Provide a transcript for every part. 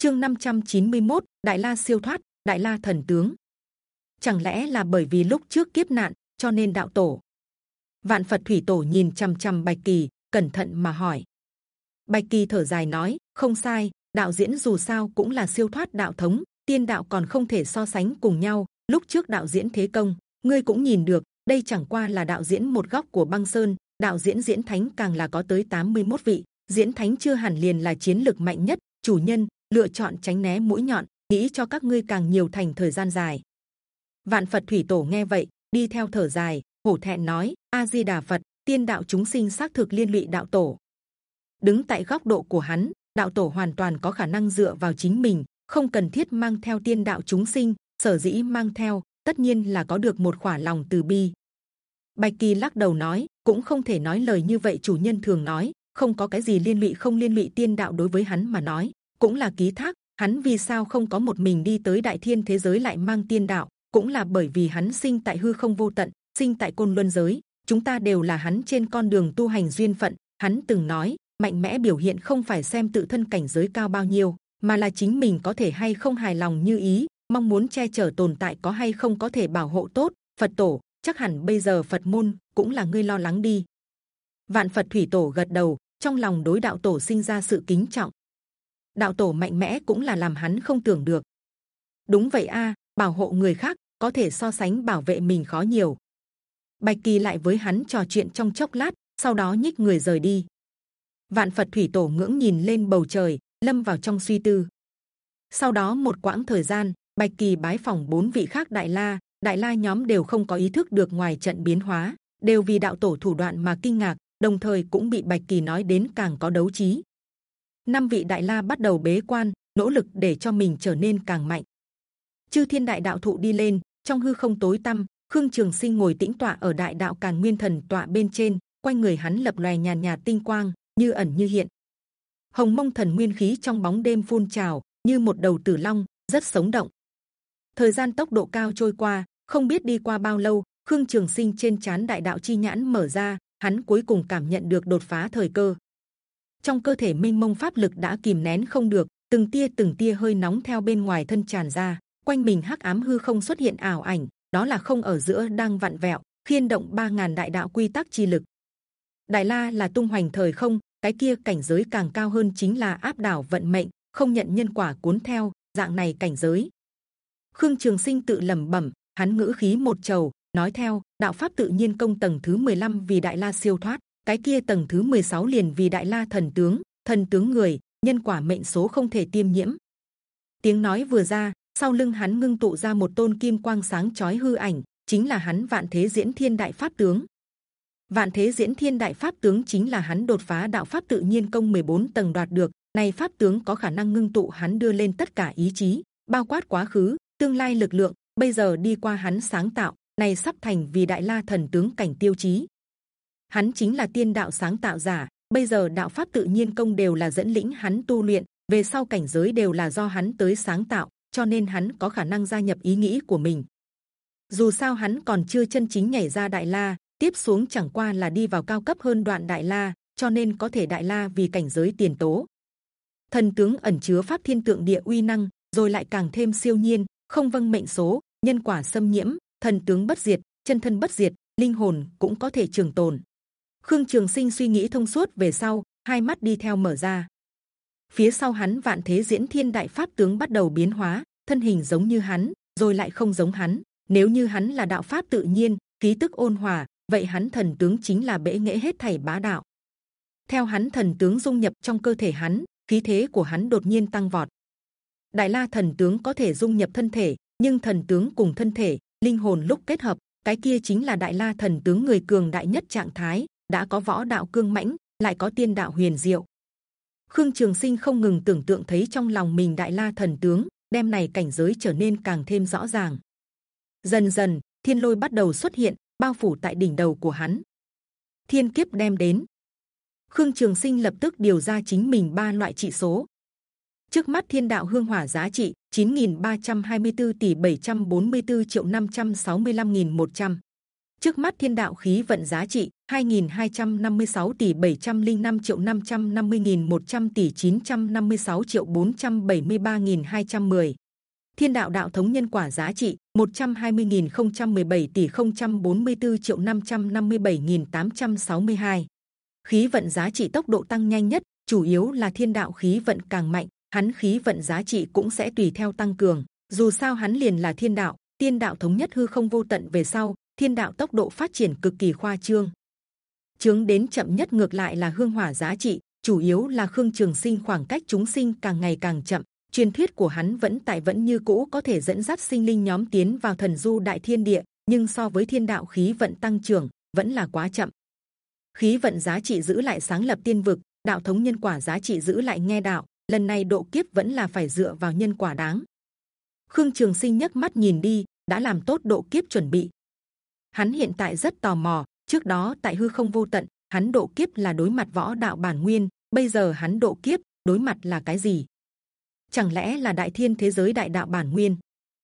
chương 591, đại la siêu thoát đại la thần tướng. Chẳng lẽ là bởi vì lúc trước kiếp nạn cho nên đạo tổ? Vạn phật thủy tổ nhìn c h ầ m c h ầ m bạch kỳ cẩn thận mà hỏi. Bạch kỳ thở dài nói không sai đạo diễn dù sao cũng là siêu thoát đạo thống tiên đạo còn không thể so sánh cùng nhau. Lúc trước đạo diễn thế công ngươi cũng nhìn được đây chẳng qua là đạo diễn một góc của băng sơn. Đạo diễn diễn thánh càng là có tới 81 vị diễn thánh chưa hẳn liền là chiến lực mạnh nhất chủ nhân lựa chọn tránh né mũi nhọn, nghĩ cho các ngươi càng nhiều thành thời gian dài. Vạn phật thủy tổ nghe vậy, đi theo thở dài, hổ thẹn nói a di đà phật, tiên đạo chúng sinh xác thực liên lụy đạo tổ. Đứng tại góc độ của hắn, đạo tổ hoàn toàn có khả năng dựa vào chính mình, không cần thiết mang theo tiên đạo chúng sinh, sở dĩ mang theo, tất nhiên là có được một khỏa lòng từ bi. Bạch kỳ lắc đầu nói, cũng không thể nói lời như vậy, chủ nhân thường nói, không có cái gì liên lụy không liên lụy tiên đạo đối với hắn mà nói cũng là ký thác hắn vì sao không có một mình đi tới đại thiên thế giới lại mang tiên đạo cũng là bởi vì hắn sinh tại hư không vô tận, sinh tại côn luân giới. Chúng ta đều là hắn trên con đường tu hành duyên phận. Hắn từng nói, mạnh mẽ biểu hiện không phải xem tự thân cảnh giới cao bao nhiêu, mà là chính mình có thể hay không hài lòng như ý, mong muốn che chở tồn tại có hay không có thể bảo hộ tốt. Phật tổ chắc hẳn bây giờ Phật môn cũng là ngươi lo lắng đi. Vạn Phật thủy tổ gật đầu, trong lòng đối đạo tổ sinh ra sự kính trọng. Đạo tổ mạnh mẽ cũng là làm hắn không tưởng được. Đúng vậy a, bảo hộ người khác có thể so sánh bảo vệ mình khó nhiều. Bạch kỳ lại với hắn trò chuyện trong chốc lát, sau đó nhích người rời đi. Vạn Phật thủy tổ ngưỡng nhìn lên bầu trời, lâm vào trong suy tư. Sau đó một quãng thời gian, Bạch kỳ bái phòng bốn vị khác đại la, đại la nhóm đều không có ý thức được ngoài trận biến hóa, đều vì đạo tổ thủ đoạn mà kinh ngạc, đồng thời cũng bị Bạch kỳ nói đến càng có đấu trí. Năm vị đại la bắt đầu bế quan, nỗ lực để cho mình trở nên càng mạnh. Chư thiên đại đạo thụ đi lên trong hư không tối tăm khương trường sinh ngồi tĩnh tọa ở đại đạo càn nguyên thần tọa bên trên quanh người hắn lập loè nhàn nhạt tinh quang như ẩn như hiện. Hồng mông thần nguyên khí trong bóng đêm phun trào như một đầu tử long rất sống động. Thời gian tốc độ cao trôi qua không biết đi qua bao lâu khương trường sinh trên chán đại đạo chi nhãn mở ra hắn cuối cùng cảm nhận được đột phá thời cơ trong cơ thể minh mông pháp lực đã kìm nén không được, từng tia từng tia hơi nóng theo bên ngoài thân tràn ra, quanh mình hắc ám hư không xuất hiện ảo ảnh, đó là không ở giữa đang vặn vẹo, khiên động ba ngàn đại đạo quy tắc chi lực. Đại la là tung hoành thời không, cái kia cảnh giới càng cao hơn chính là áp đảo vận mệnh, không nhận nhân quả cuốn theo, dạng này cảnh giới. Khương trường sinh tự lẩm bẩm, hắn ngữ khí một trầu, nói theo, đạo pháp tự nhiên công tầng thứ 15 vì đại la siêu thoát cái kia tầng thứ 16 liền vì đại la thần tướng thần tướng người, nhân quả mệnh số không thể tiêm nhiễm. Tiếng nói vừa ra, sau lưng hắn ngưng tụ ra một tôn kim quang sáng chói hư ảnh, chính là hắn vạn thế diễn thiên đại pháp tướng. Vạn thế diễn thiên đại pháp tướng chính là hắn đột phá đạo pháp tự nhiên công 14 tầng đoạt được, này pháp tướng có khả năng ngưng tụ hắn đưa lên tất cả ý chí, bao quát quá khứ, tương lai lực lượng, bây giờ đi qua hắn sáng tạo, này sắp thành vì đại la thần tướng cảnh tiêu chí hắn chính là tiên đạo sáng tạo giả bây giờ đạo pháp tự nhiên công đều là dẫn lĩnh hắn tu luyện về sau cảnh giới đều là do hắn tới sáng tạo cho nên hắn có khả năng gia nhập ý nghĩ của mình. Dù sao hắn còn chưa chân chính nhảy ra đại la, tiếp xuống chẳng qua là đi vào cao cấp hơn đoạn đại la, cho nên có thể đại la vì cảnh giới tiền tố. Thần tướng ẩn chứa pháp thiên tượng địa uy năng, rồi lại càng thêm siêu nhiên, không vâng mệnh số, nhân quả xâm nhiễm, thần tướng bất diệt, chân thân bất diệt, linh hồn cũng có thể trường tồn. Khương Trường Sinh suy nghĩ thông suốt về sau, hai mắt đi theo mở ra, phía sau hắn vạn thế diễn thiên đại pháp tướng bắt đầu biến hóa thân hình giống như hắn rồi lại không giống hắn. Nếu như hắn là đạo pháp tự nhiên khí tức ôn hòa vậy hắn thần tướng chính là bệ nghệ hết thảy bá đạo. Theo hắn thần tướng dung nhập trong cơ thể hắn khí thế của hắn đột nhiên tăng vọt. Đại la thần tướng có thể dung nhập thân thể nhưng thần tướng cùng thân thể linh hồn lúc kết hợp cái kia chính là đại la thần tướng người cường đại nhất trạng thái đã có võ đạo cương mãnh lại có tiên đạo huyền diệu Khương Trường Sinh không ngừng tưởng tượng thấy trong lòng mình đại la thần tướng, đem này cảnh giới trở nên càng thêm rõ ràng. Dần dần, thiên lôi bắt đầu xuất hiện, bao phủ tại đỉnh đầu của hắn. Thiên kiếp đem đến. Khương Trường Sinh lập tức điều ra chính mình ba loại trị số. Trước mắt thiên đạo hương hỏa giá trị 9.324 tỷ 744 triệu 565.100. Trước mắt thiên đạo khí vận giá trị 2.256 tỷ 705 triệu 550.100 tỷ 956 triệu 473.210 Thiên đạo đạo thống nhân quả giá trị 120.017 tỷ 044 triệu 557.862 khí vận giá trị tốc độ tăng nhanh nhất, chủ yếu là thiên đạo khí vận càng mạnh, hắn khí vận giá trị cũng sẽ tùy theo tăng cường. Dù sao hắn liền là thiên đạo, tiên đạo thống nhất hư không vô tận về sau, thiên đạo tốc độ phát triển cực kỳ khoa trương chướng đến chậm nhất ngược lại là hương hỏa giá trị, chủ yếu là khương trường sinh khoảng cách chúng sinh càng ngày càng chậm. Truyền thuyết của hắn vẫn tại vẫn như cũ có thể dẫn dắt sinh linh nhóm tiến vào thần du đại thiên địa, nhưng so với thiên đạo khí vận tăng trưởng, vẫn là quá chậm. Khí vận giá trị giữ lại sáng lập tiên vực, đạo thống nhân quả giá trị giữ lại nghe đạo, lần này độ kiếp vẫn là phải dựa vào nhân quả đáng. Khương trường sinh nhấc mắt nhìn đi, đã làm tốt độ kiếp chuẩn bị. Hắn hiện tại rất tò mò trước đó, tại hư không vô tận, hắn độ kiếp là đối mặt võ đạo bản nguyên, bây giờ hắn độ kiếp, đối mặt là cái gì? Chẳng lẽ là đại thiên thế giới đại đạo bản nguyên?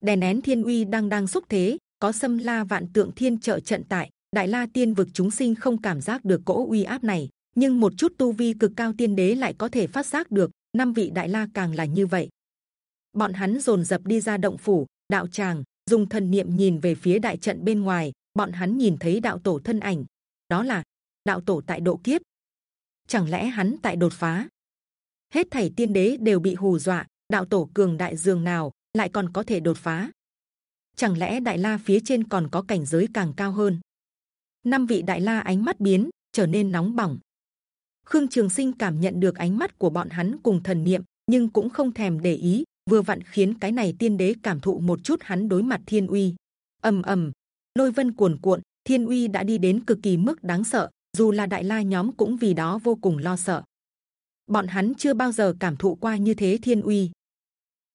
Đè nén thiên uy đang đang xúc thế, có xâm la vạn tượng thiên trợ trận tại, đại la tiên vực chúng sinh không cảm giác được cỗ uy áp này, nhưng một chút tu vi cực cao tiên đế lại có thể phát giác được, năm vị đại la càng là như vậy. Bọn hắn dồn dập đi ra động phủ, đạo tràng, dùng thần niệm nhìn về phía đại trận bên ngoài bọn hắn nhìn thấy đạo tổ thân ảnh. Đó là đạo tổ tại độ kiếp. Chẳng lẽ hắn tại đột phá? Hết thảy tiên đế đều bị hù dọa. Đạo tổ cường đại dường nào lại còn có thể đột phá? Chẳng lẽ đại la phía trên còn có cảnh giới càng cao hơn? Năm vị đại la ánh mắt biến, trở nên nóng bỏng. Khương trường sinh cảm nhận được ánh mắt của bọn hắn cùng thần niệm, nhưng cũng không thèm để ý, vừa vặn khiến cái này tiên đế cảm thụ một chút hắn đối mặt thiên uy. Ầm ầm lôi vân cuồn cuộn, thiên uy đã đi đến cực kỳ mức đáng sợ, dù là đại la nhóm cũng vì đó vô cùng lo sợ. Bọn hắn chưa bao giờ cảm thụ qua như thế thiên uy.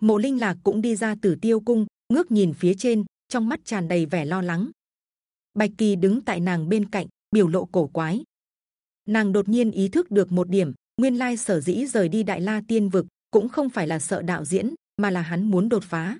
Mộ linh lạc cũng đi ra tử tiêu cung, ngước nhìn phía trên, trong mắt tràn đầy vẻ lo lắng. Bạch kỳ đứng tại nàng bên cạnh, biểu lộ cổ quái. Nàng đột nhiên ý thức được một điểm, nguyên lai sở dĩ rời đi đại la tiên vực cũng không phải là sợ đạo diễn, mà là hắn muốn đột phá.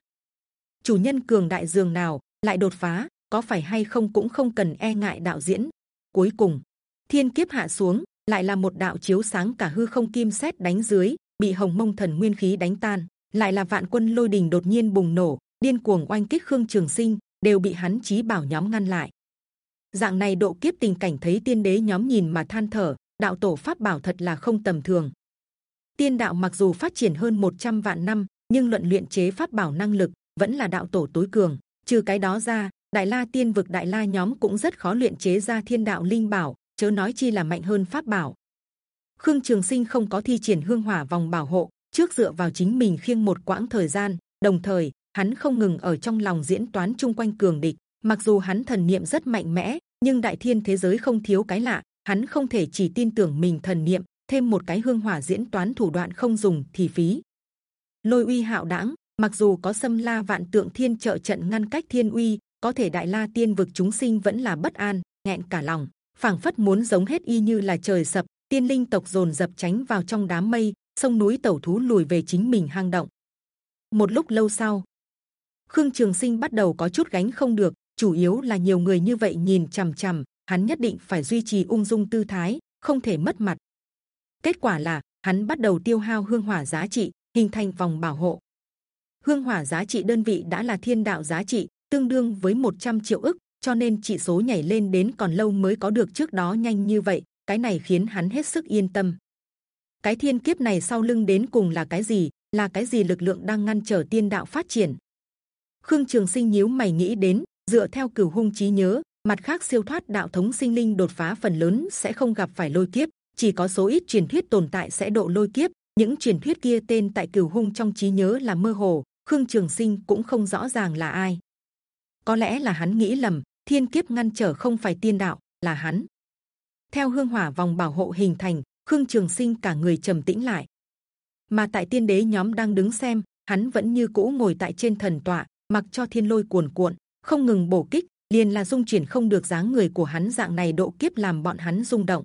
Chủ nhân cường đại dường nào, lại đột phá có phải hay không cũng không cần e ngại đạo diễn. Cuối cùng, thiên kiếp hạ xuống, lại là một đạo chiếu sáng cả hư không kim xét đánh dưới, bị hồng mông thần nguyên khí đánh tan, lại là vạn quân lôi đình đột nhiên bùng nổ, điên cuồng oanh kích khương trường sinh, đều bị hắn chí bảo nhóm ngăn lại. Dạng này độ kiếp tình cảnh thấy tiên đế nhóm nhìn mà than thở, đạo tổ pháp bảo thật là không tầm thường. Tiên đạo mặc dù phát triển hơn 100 vạn năm, nhưng luận luyện chế pháp bảo năng lực vẫn là đạo tổ tối cường, trừ cái đó ra đại la tiên vực đại la nhóm cũng rất khó luyện chế ra thiên đạo linh bảo, chớ nói chi là mạnh hơn pháp bảo. Khương trường sinh không có thi triển hương hỏa vòng bảo hộ, trước dựa vào chính mình khiêng một quãng thời gian, đồng thời, hắn không ngừng ở trong lòng diễn toán chung quanh cường địch. Mặc dù hắn thần niệm rất mạnh mẽ, nhưng đại thiên thế giới không thiếu cái lạ, hắn không thể chỉ tin tưởng mình thần niệm, thêm một cái hương hỏa diễn toán thủ đoạn không dùng thì phí. Lôi uy hạo đãng, mặc dù có xâm la vạn tượng thiên trợ trận ngăn cách thiên uy có thể đại la tiên vực chúng sinh vẫn là bất an, nghẹn cả lòng, phảng phất muốn giống hết y như là trời sập, tiên linh tộc dồn dập tránh vào trong đám mây, sông núi tẩu thú lùi về chính mình hang động. Một lúc lâu sau, khương trường sinh bắt đầu có chút gánh không được, chủ yếu là nhiều người như vậy nhìn c h ầ m c h ầ m hắn nhất định phải duy trì ung dung tư thái, không thể mất mặt. Kết quả là, hắn bắt đầu tiêu hao hương hỏa giá trị, hình thành vòng bảo hộ. Hương hỏa giá trị đơn vị đã là thiên đạo giá trị tương đương với 100 triệu ức, cho nên chỉ số nhảy lên đến còn lâu mới có được trước đó nhanh như vậy, cái này khiến hắn hết sức yên tâm. Cái thiên kiếp này sau lưng đến cùng là cái gì? Là cái gì lực lượng đang ngăn trở tiên đạo phát triển? Khương trường sinh nhíu mày nghĩ đến, dựa theo cửu hung trí nhớ, mặt khác siêu thoát đạo thống sinh linh đột phá phần lớn sẽ không gặp phải lôi kiếp, chỉ có số ít truyền thuyết tồn tại sẽ độ lôi kiếp. Những truyền thuyết kia tên tại cửu hung trong trí nhớ là mơ hồ, khương trường sinh cũng không rõ ràng là ai có lẽ là hắn nghĩ lầm, thiên kiếp ngăn trở không phải tiên đạo, là hắn. Theo hương hỏa vòng bảo hộ hình thành, khương trường sinh cả người trầm tĩnh lại. Mà tại tiên đế nhóm đang đứng xem, hắn vẫn như cũ ngồi tại trên thần tọa, mặc cho thiên lôi cuồn cuộn, không ngừng bổ kích, liền là dung chuyển không được dáng người của hắn dạng này độ kiếp làm bọn hắn rung động.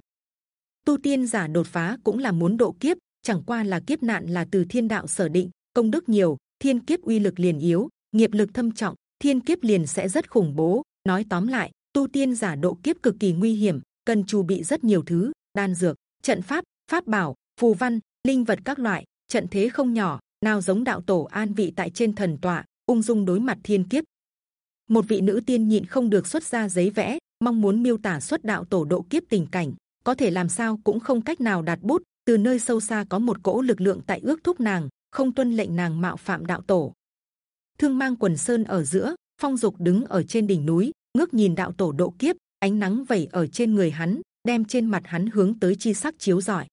Tu tiên giả đột phá cũng là muốn độ kiếp, chẳng qua là kiếp nạn là từ thiên đạo sở định, công đức nhiều, thiên kiếp uy lực liền yếu, nghiệp lực thâm trọng thiên kiếp liền sẽ rất khủng bố nói tóm lại tu tiên giả độ kiếp cực kỳ nguy hiểm cần chu bị rất nhiều thứ, đan dược, trận pháp, pháp bảo, phù văn, linh vật các loại, trận thế không nhỏ, nào giống đạo tổ an vị tại trên thần tọa, ung dung đối mặt thiên kiếp. Một vị nữ tiên nhịn không được xuất ra giấy vẽ, mong muốn miêu tả xuất đạo tổ độ kiếp tình cảnh, có thể làm sao cũng không cách nào đạt bút. Từ nơi sâu xa có một cỗ lực lượng tại ước thúc nàng, không tuân lệnh nàng mạo phạm đạo tổ. Thương mang quần sơn ở giữa, phong dục đứng ở trên đỉnh núi, ngước nhìn đạo tổ độ kiếp, ánh nắng vẩy ở trên người hắn, đem trên mặt hắn hướng tới chi sắc chiếu rọi.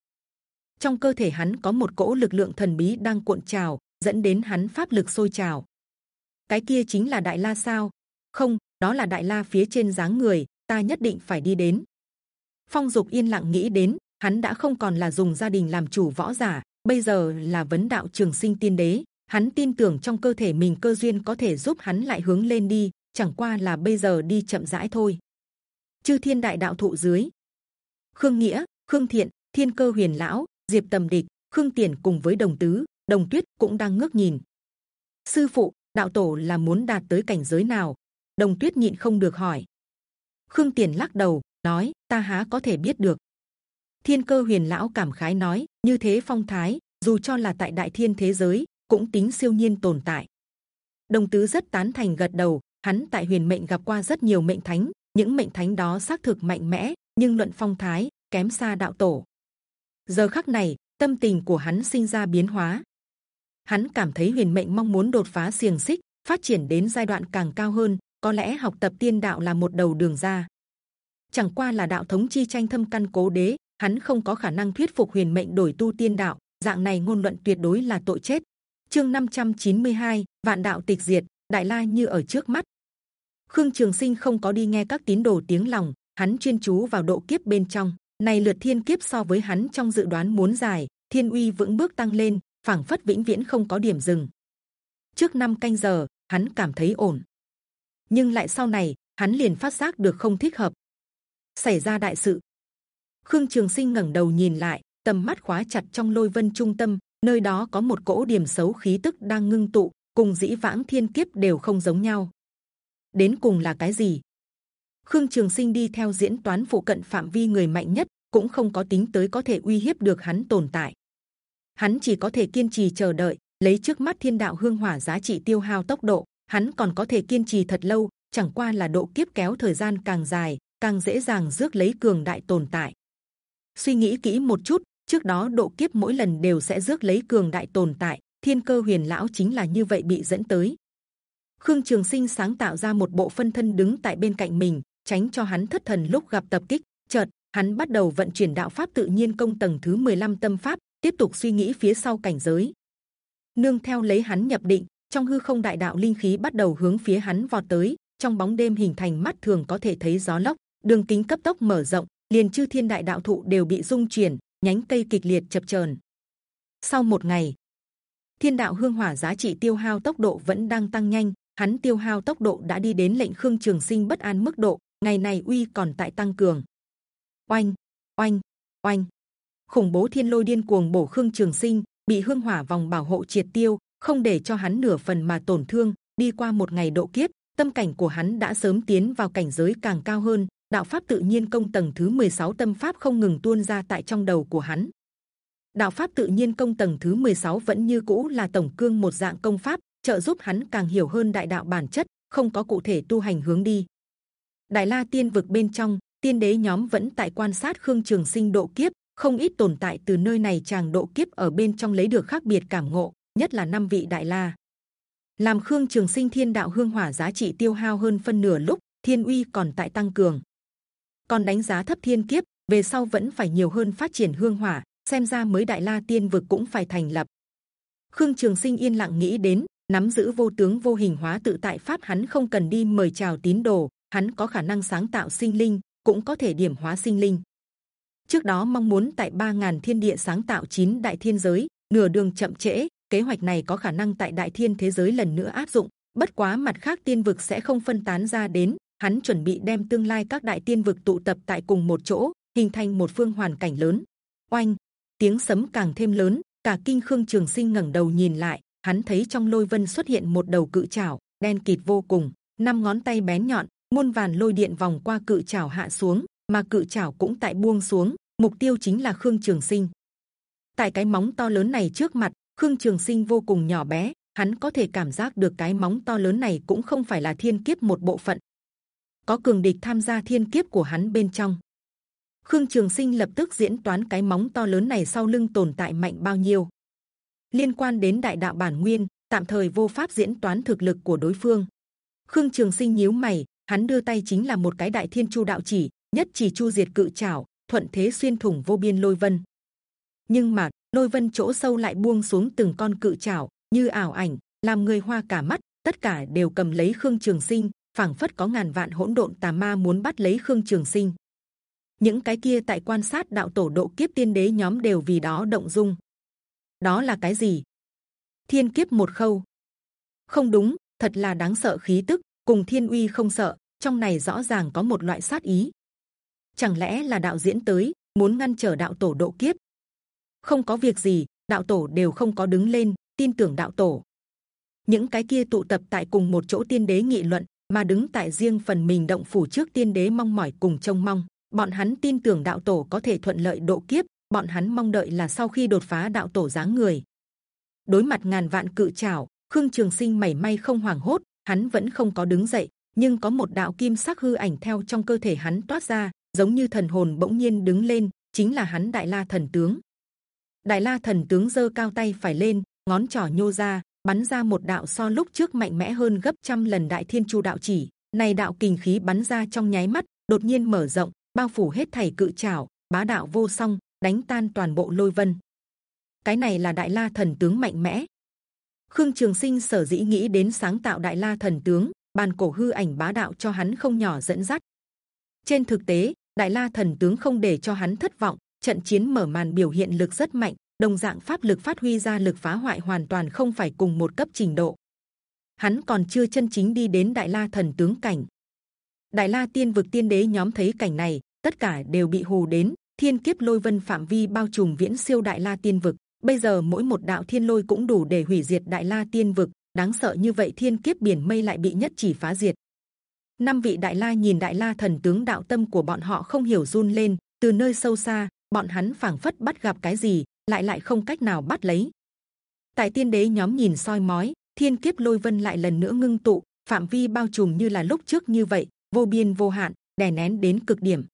Trong cơ thể hắn có một cỗ lực lượng thần bí đang cuộn trào, dẫn đến hắn pháp lực sôi trào. Cái kia chính là đại la sao? Không, đó là đại la phía trên dáng người. Ta nhất định phải đi đến. Phong dục yên lặng nghĩ đến, hắn đã không còn là dùng gia đình làm chủ võ giả, bây giờ là vấn đạo trường sinh tiên đế. Hắn tin tưởng trong cơ thể mình cơ duyên có thể giúp hắn lại hướng lên đi, chẳng qua là bây giờ đi chậm rãi thôi. Chư thiên đại đạo thụ dưới, khương nghĩa, khương thiện, thiên cơ huyền lão, diệp tầm địch, khương tiền cùng với đồng tứ, đồng tuyết cũng đang ngước nhìn. Sư phụ, đạo tổ là muốn đạt tới cảnh giới nào? Đồng tuyết nhịn không được hỏi. Khương tiền lắc đầu, nói: Ta há có thể biết được. Thiên cơ huyền lão cảm khái nói: Như thế phong thái, dù cho là tại đại thiên thế giới, cũng tính siêu nhiên tồn tại. Đồng tứ rất tán thành gật đầu. Hắn tại huyền mệnh gặp qua rất nhiều mệnh thánh, những mệnh thánh đó xác thực mạnh mẽ, nhưng luận phong thái kém xa đạo tổ. Giờ khắc này, tâm tình của hắn sinh ra biến hóa. Hắn cảm thấy huyền mệnh mong muốn đột phá xiềng xích, phát triển đến giai đoạn càng cao hơn. Có lẽ học tập tiên đạo là một đầu đường ra. Chẳng qua là đạo thống chi tranh thâm căn cố đế, hắn không có khả năng thuyết phục huyền mệnh đổi tu tiên đạo. Dạng này ngôn luận tuyệt đối là tội chết. Chương 592, vạn đạo tịch diệt, đại la như ở trước mắt. Khương Trường Sinh không có đi nghe các tín đồ tiếng lòng, hắn chuyên chú vào độ kiếp bên trong. Này lượt thiên kiếp so với hắn trong dự đoán muốn dài, thiên uy vững bước tăng lên, phảng phất vĩnh viễn không có điểm dừng. Trước năm canh giờ, hắn cảm thấy ổn, nhưng lại sau này hắn liền phát giác được không thích hợp, xảy ra đại sự. Khương Trường Sinh ngẩng đầu nhìn lại, tầm mắt khóa chặt trong lôi vân trung tâm, nơi đó có một cỗ điểm xấu khí tức đang ngưng tụ, cùng dĩ vãng thiên kiếp đều không giống nhau. Đến cùng là cái gì? Khương Trường Sinh đi theo diễn toán phụ cận phạm vi người mạnh nhất, cũng không có tính tới có thể uy hiếp được hắn tồn tại. Hắn chỉ có thể kiên trì chờ đợi, lấy trước mắt thiên đạo hương hỏa giá trị tiêu hao tốc độ, hắn còn có thể kiên trì thật lâu. Chẳng qua là độ kiếp kéo thời gian càng dài, càng dễ dàng rước lấy cường đại tồn tại. Suy nghĩ kỹ một chút, trước đó độ kiếp mỗi lần đều sẽ rước lấy cường đại tồn tại. Thiên cơ huyền lão chính là như vậy bị dẫn tới. Khương Trường Sinh sáng tạo ra một bộ phân thân đứng tại bên cạnh mình, tránh cho hắn thất thần lúc gặp tập kích. Chợt hắn bắt đầu vận chuyển đạo pháp tự nhiên công tầng thứ 15 tâm pháp, tiếp tục suy nghĩ phía sau cảnh giới. Nương theo lấy hắn nhập định, trong hư không đại đạo linh khí bắt đầu hướng phía hắn vọt tới, trong bóng đêm hình thành mắt thường có thể thấy gió lốc, đường kính cấp tốc mở rộng, liền chư thiên đại đạo thụ đều bị rung chuyển, nhánh cây kịch liệt chập chờn. Sau một ngày, thiên đạo hương hỏa giá trị tiêu hao tốc độ vẫn đang tăng nhanh, hắn tiêu hao tốc độ đã đi đến lệnh khương trường sinh bất an mức độ, ngày này uy còn tại tăng cường. Oanh, oanh, oanh, khủng bố thiên lôi điên cuồng bổ khương trường sinh, bị hương hỏa vòng bảo hộ triệt tiêu, không để cho hắn nửa phần mà tổn thương. Đi qua một ngày độ kiếp, tâm cảnh của hắn đã sớm tiến vào cảnh giới càng cao hơn. Đạo pháp tự nhiên công tầng thứ 16 tâm pháp không ngừng tuôn ra tại trong đầu của hắn. Đạo pháp tự nhiên công tầng thứ 16 vẫn như cũ là tổng cương một dạng công pháp, trợ giúp hắn càng hiểu hơn đại đạo bản chất, không có cụ thể tu hành hướng đi. Đại La Tiên vực bên trong, tiên đế nhóm vẫn tại quan sát khương trường sinh độ kiếp, không ít tồn tại từ nơi này chàng độ kiếp ở bên trong lấy được khác biệt cảm ngộ, nhất là năm vị đại la. Làm khương trường sinh thiên đạo hương hỏa giá trị tiêu hao hơn phân nửa lúc thiên uy còn tại tăng cường, còn đánh giá thấp thiên kiếp về sau vẫn phải nhiều hơn phát triển hương hỏa, xem ra mới đại la tiên vực cũng phải thành lập. Khương Trường Sinh yên lặng nghĩ đến, nắm giữ vô tướng vô hình hóa tự tại pháp hắn không cần đi mời chào tín đồ, hắn có khả năng sáng tạo sinh linh, cũng có thể điểm hóa sinh linh. Trước đó mong muốn tại 3.000 thiên địa sáng tạo chín đại thiên giới, nửa đường chậm trễ, kế hoạch này có khả năng tại đại thiên thế giới lần nữa áp dụng. Bất quá mặt khác tiên vực sẽ không phân tán ra đến, hắn chuẩn bị đem tương lai các đại tiên vực tụ tập tại cùng một chỗ, hình thành một phương hoàn cảnh lớn. Oanh, tiếng sấm càng thêm lớn, cả kinh khương trường sinh ngẩng đầu nhìn lại, hắn thấy trong lôi vân xuất hiện một đầu cự chảo đen kịt vô cùng, năm ngón tay bén nhọn, muôn vàn lôi điện vòng qua cự chảo hạ xuống, mà cự chảo cũng tại buông xuống mục tiêu chính là khương trường sinh tại cái móng to lớn này trước mặt khương trường sinh vô cùng nhỏ bé hắn có thể cảm giác được cái móng to lớn này cũng không phải là thiên kiếp một bộ phận có cường địch tham gia thiên kiếp của hắn bên trong. Khương trường sinh lập tức diễn toán cái móng to lớn này sau lưng tồn tại mạnh bao nhiêu. Liên quan đến đại đạo bản nguyên, tạm thời vô pháp diễn toán thực lực của đối phương. Khương trường sinh nhíu mày, hắn đưa tay chính là một cái đại thiên chu đạo chỉ, nhất chỉ chu diệt cự chảo thuận thế xuyên thủng vô biên lôi vân. Nhưng mà, lôi vân chỗ sâu lại buông xuống từng con cự chảo như ảo ảnh, làm người hoa cả mắt, tất cả đều cầm lấy khương trường sinh phảng phất có ngàn vạn hỗn độn tà ma muốn bắt lấy khương trường sinh. Những cái kia tại quan sát đạo tổ độ kiếp tiên đế nhóm đều vì đó động dung. Đó là cái gì? Thiên kiếp một khâu. Không đúng, thật là đáng sợ khí tức, cùng thiên uy không sợ, trong này rõ ràng có một loại sát ý. Chẳng lẽ là đạo diễn tới, muốn ngăn trở đạo tổ độ kiếp? Không có việc gì, đạo tổ đều không có đứng lên, tin tưởng đạo tổ. Những cái kia tụ tập tại cùng một chỗ tiên đế nghị luận mà đứng tại riêng phần mình động phủ trước tiên đế mong mỏi cùng trông mong. Bọn hắn tin tưởng đạo tổ có thể thuận lợi độ kiếp. Bọn hắn mong đợi là sau khi đột phá đạo tổ dáng người. Đối mặt ngàn vạn cự trảo, khương trường sinh mảy may không hoảng hốt. Hắn vẫn không có đứng dậy, nhưng có một đạo kim sắc hư ảnh theo trong cơ thể hắn toát ra, giống như thần hồn bỗng nhiên đứng lên, chính là hắn đại la thần tướng. Đại la thần tướng giơ cao tay phải lên, ngón trỏ nhô ra bắn ra một đạo so lúc trước mạnh mẽ hơn gấp trăm lần đại thiên chu đạo chỉ. Này đạo kình khí bắn ra trong nháy mắt, đột nhiên mở rộng, bao phủ hết thảy cự trảo, bá đạo vô song, đánh tan toàn bộ lôi vân. Cái này là đại la thần tướng mạnh mẽ. Khương trường sinh sở dĩ nghĩ đến sáng tạo đại la thần tướng, bàn cổ hư ảnh bá đạo cho hắn không nhỏ dẫn dắt. Trên thực tế, đại la thần tướng không để cho hắn thất vọng, trận chiến mở màn biểu hiện lực rất mạnh đồng dạng pháp lực phát huy ra lực phá hoại hoàn toàn không phải cùng một cấp trình độ. Hắn còn chưa chân chính đi đến đại la thần tướng cảnh. Đại la tiên vực tiên đế nhóm thấy cảnh này, tất cả đều bị hù đến, thiên kiếp lôi vân phạm vi bao trùm viễn siêu đại la tiên vực. Bây giờ mỗi một đạo thiên lôi cũng đủ để hủy diệt đại la tiên vực. Đáng sợ như vậy thiên kiếp biển mây lại bị nhất chỉ phá diệt. Năm vị đại la nhìn đại la thần tướng đạo tâm của bọn họ không hiểu run lên, từ nơi sâu xa, bọn hắn phảng phất bắt gặp cái gì lại lại không cách nào bắt lấy. Tại tiên đế nhóm nhìn soi mói, thiên kiếp lôi vân lại lần nữa ngưng tụ, phạm vi bao trùm như là lúc trước như vậy, vô biên vô hạn, đè nén đến cực điểm.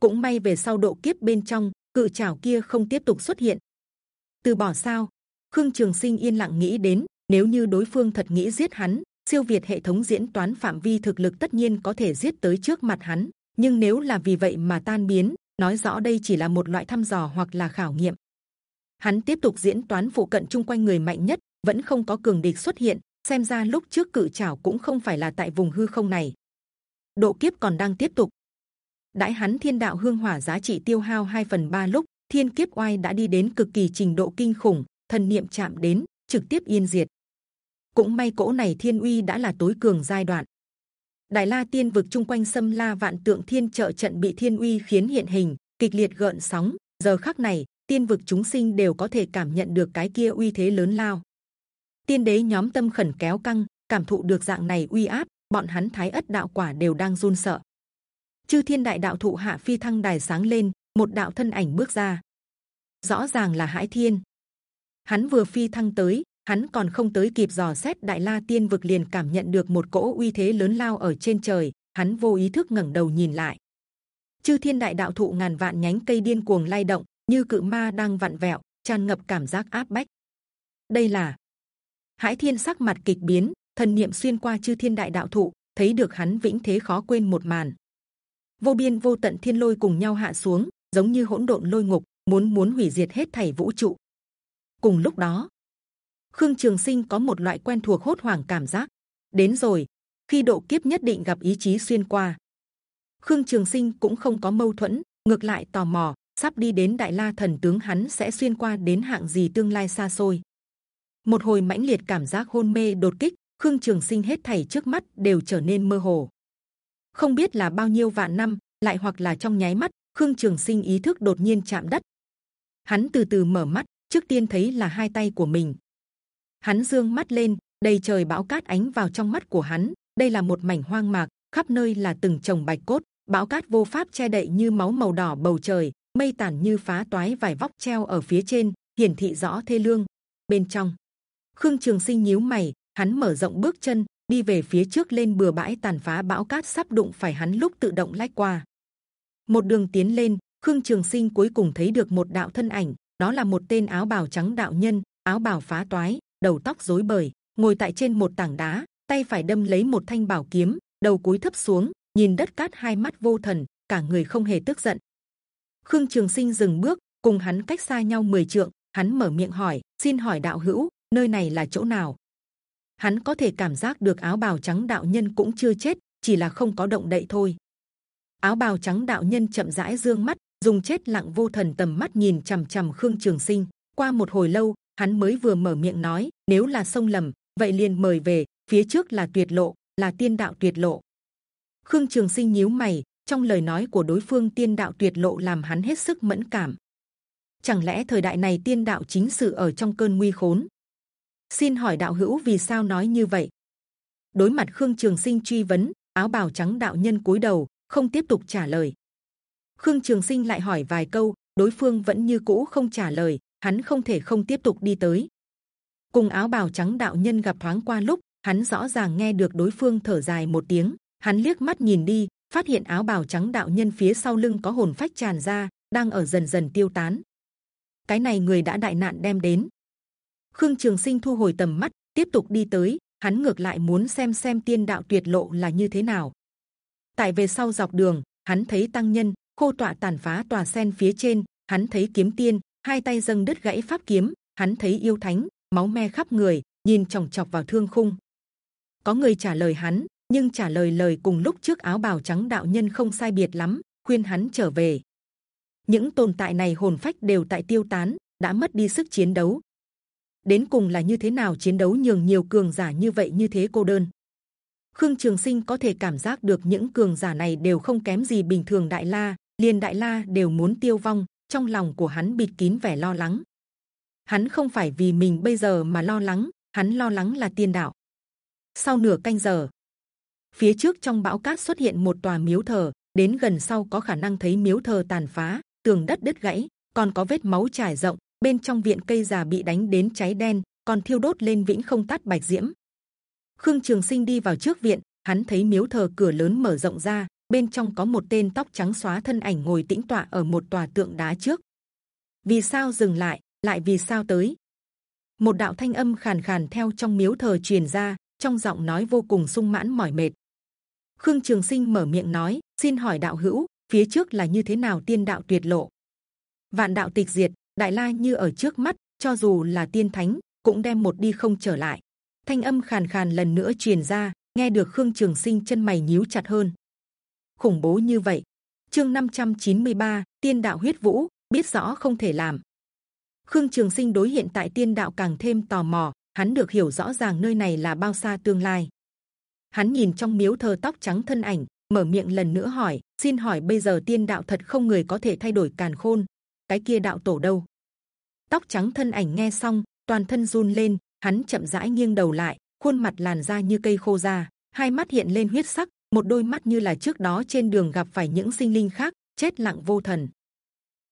Cũng may về sau độ kiếp bên trong, cự trảo kia không tiếp tục xuất hiện. Từ bỏ sao? Khương trường sinh yên lặng nghĩ đến, nếu như đối phương thật nghĩ giết hắn, siêu việt hệ thống diễn toán phạm vi thực lực tất nhiên có thể giết tới trước mặt hắn. Nhưng nếu là vì vậy mà tan biến, nói rõ đây chỉ là một loại thăm dò hoặc là khảo nghiệm hắn tiếp tục diễn toán phụ cận chung quanh người mạnh nhất, vẫn không có cường địch xuất hiện, xem ra lúc trước cự chảo cũng không phải là tại vùng hư không này. Độ kiếp còn đang tiếp tục. Đãi hắn thiên đạo hương hỏa giá trị tiêu hao 2 phần 3 lúc, thiên kiếp oai đã đi đến cực kỳ trình độ kinh khủng, thần niệm chạm đến, trực tiếp yên diệt. Cũng may cỗ này thiên uy đã là tối cường giai đoạn. Đại la tiên vực chung quanh xâm la vạn tượng thiên trợ trận bị thiên uy khiến hiện hình, kịch liệt gợn sóng, giờ khắc này tiên vực chúng sinh đều có thể cảm nhận được cái kia uy thế lớn lao. Tiên đế nhóm tâm khẩn kéo căng, cảm thụ được dạng này uy áp, bọn hắn thái ất đạo quả đều đang run sợ. Chư thiên đại đạo thụ hạ phi thăng đài sáng lên, một đạo thân ảnh bước ra. Rõ ràng là hải thiên. Hắn vừa phi thăng tới, hắn còn không tới kịp dò xét đại la tiên vực liền cảm nhận được một cỗ uy thế lớn lao ở trên trời, hắn vô ý thức ngẩng đầu nhìn lại. Chư thiên đại đạo thụ ngàn vạn nhánh cây điên cuồng lay động như cự ma đang vặn vẹo, tràn ngập cảm giác áp bách. Đây là hải thiên sắc mặt kịch biến, thần niệm xuyên qua chư thiên đại đạo thụ, thấy được hắn vĩnh thế khó quên một màn. Vô biên vô tận thiên lôi cùng nhau hạ xuống, giống như hỗn độn lôi ngục, muốn muốn hủy diệt hết thảy vũ trụ. Cùng lúc đó, khương trường sinh có một loại quen thuộc hốt hoảng cảm giác. Đến rồi, khi độ kiếp nhất định gặp ý chí xuyên qua, khương trường sinh cũng không có mâu thuẫn, ngược lại tò mò sắp đi đến đại la thần tướng hắn sẽ xuyên qua đến hạng gì tương lai xa xôi. Một hồi mãnh liệt cảm giác hôn mê đột kích, khương trường sinh hết thảy trước mắt đều trở nên mơ hồ. Không biết là bao nhiêu vạn năm, lại hoặc là trong nháy mắt, khương trường sinh ý thức đột nhiên chạm đất. Hắn từ từ mở mắt, trước tiên thấy là hai tay của mình. Hắn dương mắt lên, đầy trời bão cát ánh vào trong mắt của hắn. Đây là một mảnh hoang mạc, khắp nơi là từng chồng bạch cốt, bão cát vô pháp che đậy như máu màu đỏ bầu trời mây tản như phá toái vài vóc treo ở phía trên, hiển thị rõ thê lương. Bên trong, khương trường sinh nhíu mày, hắn mở rộng bước chân, đi về phía trước lên bừa bãi tàn phá bão cát sắp đụng phải hắn lúc tự động lách qua. Một đường tiến lên, khương trường sinh cuối cùng thấy được một đạo thân ảnh, đó là một tên áo bào trắng đạo nhân, áo bào phá toái, đầu tóc rối bời, ngồi tại trên một tảng đá, tay phải đâm lấy một thanh bảo kiếm, đầu cúi thấp xuống, nhìn đất cát hai mắt vô thần, cả người không hề tức giận khương trường sinh dừng bước, cùng hắn cách xa nhau 10 trượng, hắn mở miệng hỏi, xin hỏi đạo hữu, nơi này là chỗ nào? Hắn có thể cảm giác được áo bào trắng đạo nhân cũng chưa chết, chỉ là không có động đậy thôi. Áo bào trắng đạo nhân chậm rãi dương mắt, dùng chết lặng vô thần tầm mắt nhìn c h ầ m c h ầ m khương trường sinh. Qua một hồi lâu, hắn mới vừa mở miệng nói, nếu là sông lầm, vậy liền mời về, phía trước là tuyệt lộ, là tiên đạo tuyệt lộ. Khương trường sinh nhíu mày trong lời nói của đối phương, tiên đạo tuyệt lộ làm hắn hết sức mẫn cảm. Chẳng lẽ thời đại này tiên đạo chính sự ở trong cơn nguy khốn? Xin hỏi đạo hữu vì sao nói như vậy? Đối mặt khương trường sinh truy vấn, áo bào trắng đạo nhân cúi đầu, không tiếp tục trả lời. Khương trường sinh lại hỏi vài câu, đối phương vẫn như cũ không trả lời, hắn không thể không tiếp tục đi tới. Cùng áo bào trắng đạo nhân gặp thoáng qua lúc, hắn rõ ràng nghe được đối phương thở dài một tiếng, hắn liếc mắt nhìn đi phát hiện áo bào trắng đạo nhân phía sau lưng có hồn phách tràn ra, đang ở dần dần tiêu tán. Cái này người đã đại nạn đem đến. Khương trường sinh thu hồi tầm mắt, tiếp tục đi tới, hắn ngược lại muốn xem xem tiên đạo tuyệt lộ là như thế nào. Tại về sau dọc đường, hắn thấy tăng nhân, khô tọa tàn phá tòa sen phía trên, hắn thấy kiếm tiên, hai tay dâng đứt gãy pháp kiếm, hắn thấy yêu thánh, máu me khắp người, nhìn chòng chọc vào thương khung. Có người trả lời hắn nhưng trả lời lời cùng lúc trước áo bào trắng đạo nhân không sai biệt lắm, khuyên hắn trở về. Những tồn tại này hồn phách đều tại tiêu tán, đã mất đi sức chiến đấu. Đến cùng là như thế nào chiến đấu nhường nhiều cường giả như vậy như thế cô đơn? Khương trường sinh có thể cảm giác được những cường giả này đều không kém gì bình thường đại la, liền đại la đều muốn tiêu vong, trong lòng của hắn bịt kín vẻ lo lắng. Hắn không phải vì mình bây giờ mà lo lắng, hắn lo lắng là tiên đạo. Sau nửa canh giờ phía trước trong bão cát xuất hiện một tòa miếu thờ đến gần sau có khả năng thấy miếu thờ tàn phá tường đất đứt gãy còn có vết máu trải rộng bên trong viện cây già bị đánh đến cháy đen còn thiêu đốt lên vĩnh không tắt bạch diễm khương trường sinh đi vào trước viện hắn thấy miếu thờ cửa lớn mở rộng ra bên trong có một tên tóc trắng xóa thân ảnh ngồi tĩnh tọa ở một tòa tượng đá trước. Vì sao dừng lại? Lại vì sao tới? Một đạo thanh âm khàn khàn theo trong miếu thờ truyền ra, trong giọng nói vô cùng sung mãn mỏi mệt. Khương Trường Sinh mở miệng nói: xin hỏi đạo hữu, phía trước là như thế nào tiên đạo tuyệt lộ? Vạn đạo tịch diệt, đại la như ở trước mắt, cho dù là tiên thánh cũng đem một đi không trở lại. Thanh âm khàn khàn lần nữa truyền ra, nghe được Khương Trường Sinh chân mày nhíu chặt hơn khủng bố như vậy. Chương 593, Tiên đạo huyết vũ biết rõ không thể làm. Khương Trường Sinh đối hiện tại tiên đạo càng thêm tò mò, hắn được hiểu rõ ràng nơi này là bao xa tương lai. Hắn nhìn trong miếu thờ tóc trắng thân ảnh, mở miệng lần nữa hỏi: xin hỏi bây giờ tiên đạo thật không người có thể thay đổi càn khôn, cái kia đạo tổ đâu? Tóc trắng thân ảnh nghe xong, toàn thân run lên, hắn chậm rãi nghiêng đầu lại, khuôn mặt làn da như cây khô ra, hai mắt hiện lên huyết sắc, một đôi mắt như là trước đó trên đường gặp phải những sinh linh khác chết lặng vô thần.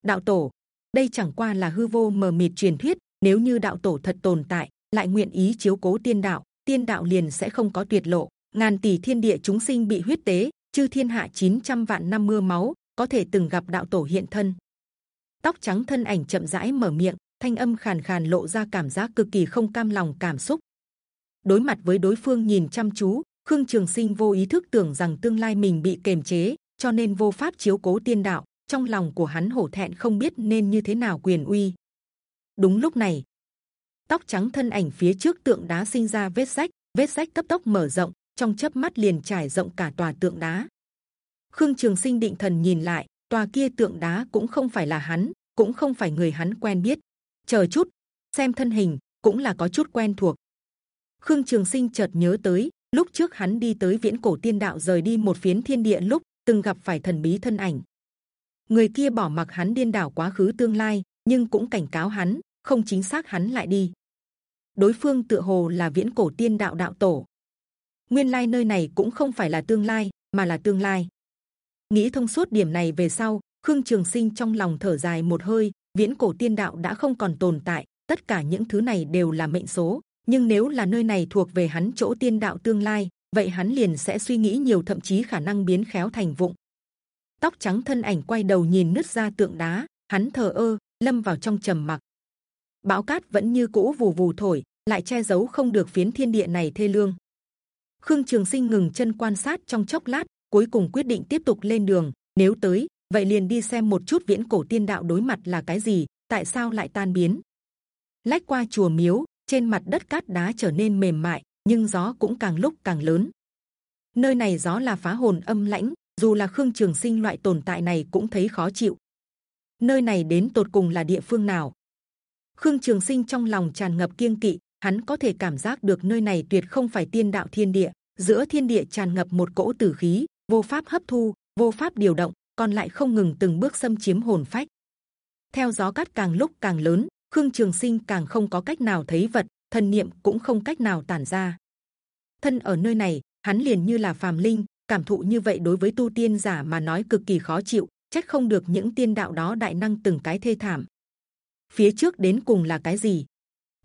Đạo tổ đây chẳng qua là hư vô mờ mịt truyền thuyết nếu như đạo tổ thật tồn tại lại nguyện ý chiếu cố tiên đạo tiên đạo liền sẽ không có tuyệt lộ ngàn tỷ thiên địa chúng sinh bị huyết tế chư thiên hạ 900 vạn năm mưa máu có thể từng gặp đạo tổ hiện thân tóc trắng thân ảnh chậm rãi mở miệng thanh âm khàn khàn lộ ra cảm giác cực kỳ không cam lòng cảm xúc đối mặt với đối phương nhìn chăm chú Khương Trường Sinh vô ý thức tưởng rằng tương lai mình bị kềm chế, cho nên vô pháp chiếu cố tiên đạo. Trong lòng của hắn hổ thẹn không biết nên như thế nào quyền uy. Đúng lúc này, tóc trắng thân ảnh phía trước tượng đá sinh ra vết rách, vết rách cấp tốc mở rộng, trong chớp mắt liền trải rộng cả tòa tượng đá. Khương Trường Sinh định thần nhìn lại, tòa kia tượng đá cũng không phải là hắn, cũng không phải người hắn quen biết. Chờ chút, xem thân hình cũng là có chút quen thuộc. Khương Trường Sinh chợt nhớ tới lúc trước hắn đi tới viễn cổ tiên đạo rời đi một phiến thiên địa lúc từng gặp phải thần bí thân ảnh người kia bỏ mặc hắn điên đảo quá khứ tương lai nhưng cũng cảnh cáo hắn không chính xác hắn lại đi đối phương tựa hồ là viễn cổ tiên đạo đạo tổ nguyên lai nơi này cũng không phải là tương lai, mà là tương lai. Nghĩ thông suốt điểm này về sau, khương trường sinh trong lòng thở dài một hơi, viễn cổ tiên đạo đã không còn tồn tại, tất cả những thứ này đều là mệnh số. Nhưng nếu là nơi này thuộc về hắn chỗ tiên đạo tương lai, vậy hắn liền sẽ suy nghĩ nhiều thậm chí khả năng biến khéo thành vụng. Tóc trắng thân ảnh quay đầu nhìn nứt ra tượng đá, hắn thờ ơ, lâm vào trong trầm mặc. Bão cát vẫn như cũ vù vù thổi, lại che giấu không được phiến thiên địa này thê lương khương trường sinh ngừng chân quan sát trong chốc lát, cuối cùng quyết định tiếp tục lên đường. Nếu tới, vậy liền đi xem một chút viễn cổ tiên đạo đối mặt là cái gì, tại sao lại tan biến. Lách qua chùa miếu, trên mặt đất cát đá trở nên mềm mại, nhưng gió cũng càng lúc càng lớn. Nơi này gió là phá hồn âm lãnh, dù là khương trường sinh loại tồn tại này cũng thấy khó chịu. Nơi này đến tột cùng là địa phương nào? Khương trường sinh trong lòng tràn ngập kiêng kỵ hắn có thể cảm giác được nơi này tuyệt không phải tiên đạo thiên địa, giữa thiên địa tràn ngập một cỗ tử khí, vô pháp hấp thu, vô pháp điều động, còn lại không ngừng từng bước xâm chiếm hồn phách. Theo gió cát càng lúc càng lớn, khương trường sinh càng không có cách nào thấy vật, thần niệm cũng không cách nào tản ra. Thân ở nơi này, hắn liền như là phàm linh, cảm thụ như vậy đối với tu tiên giả mà nói cực kỳ khó chịu chết không được những tiên đạo đó đại năng từng cái thê thảm. Phía trước đến cùng là cái gì?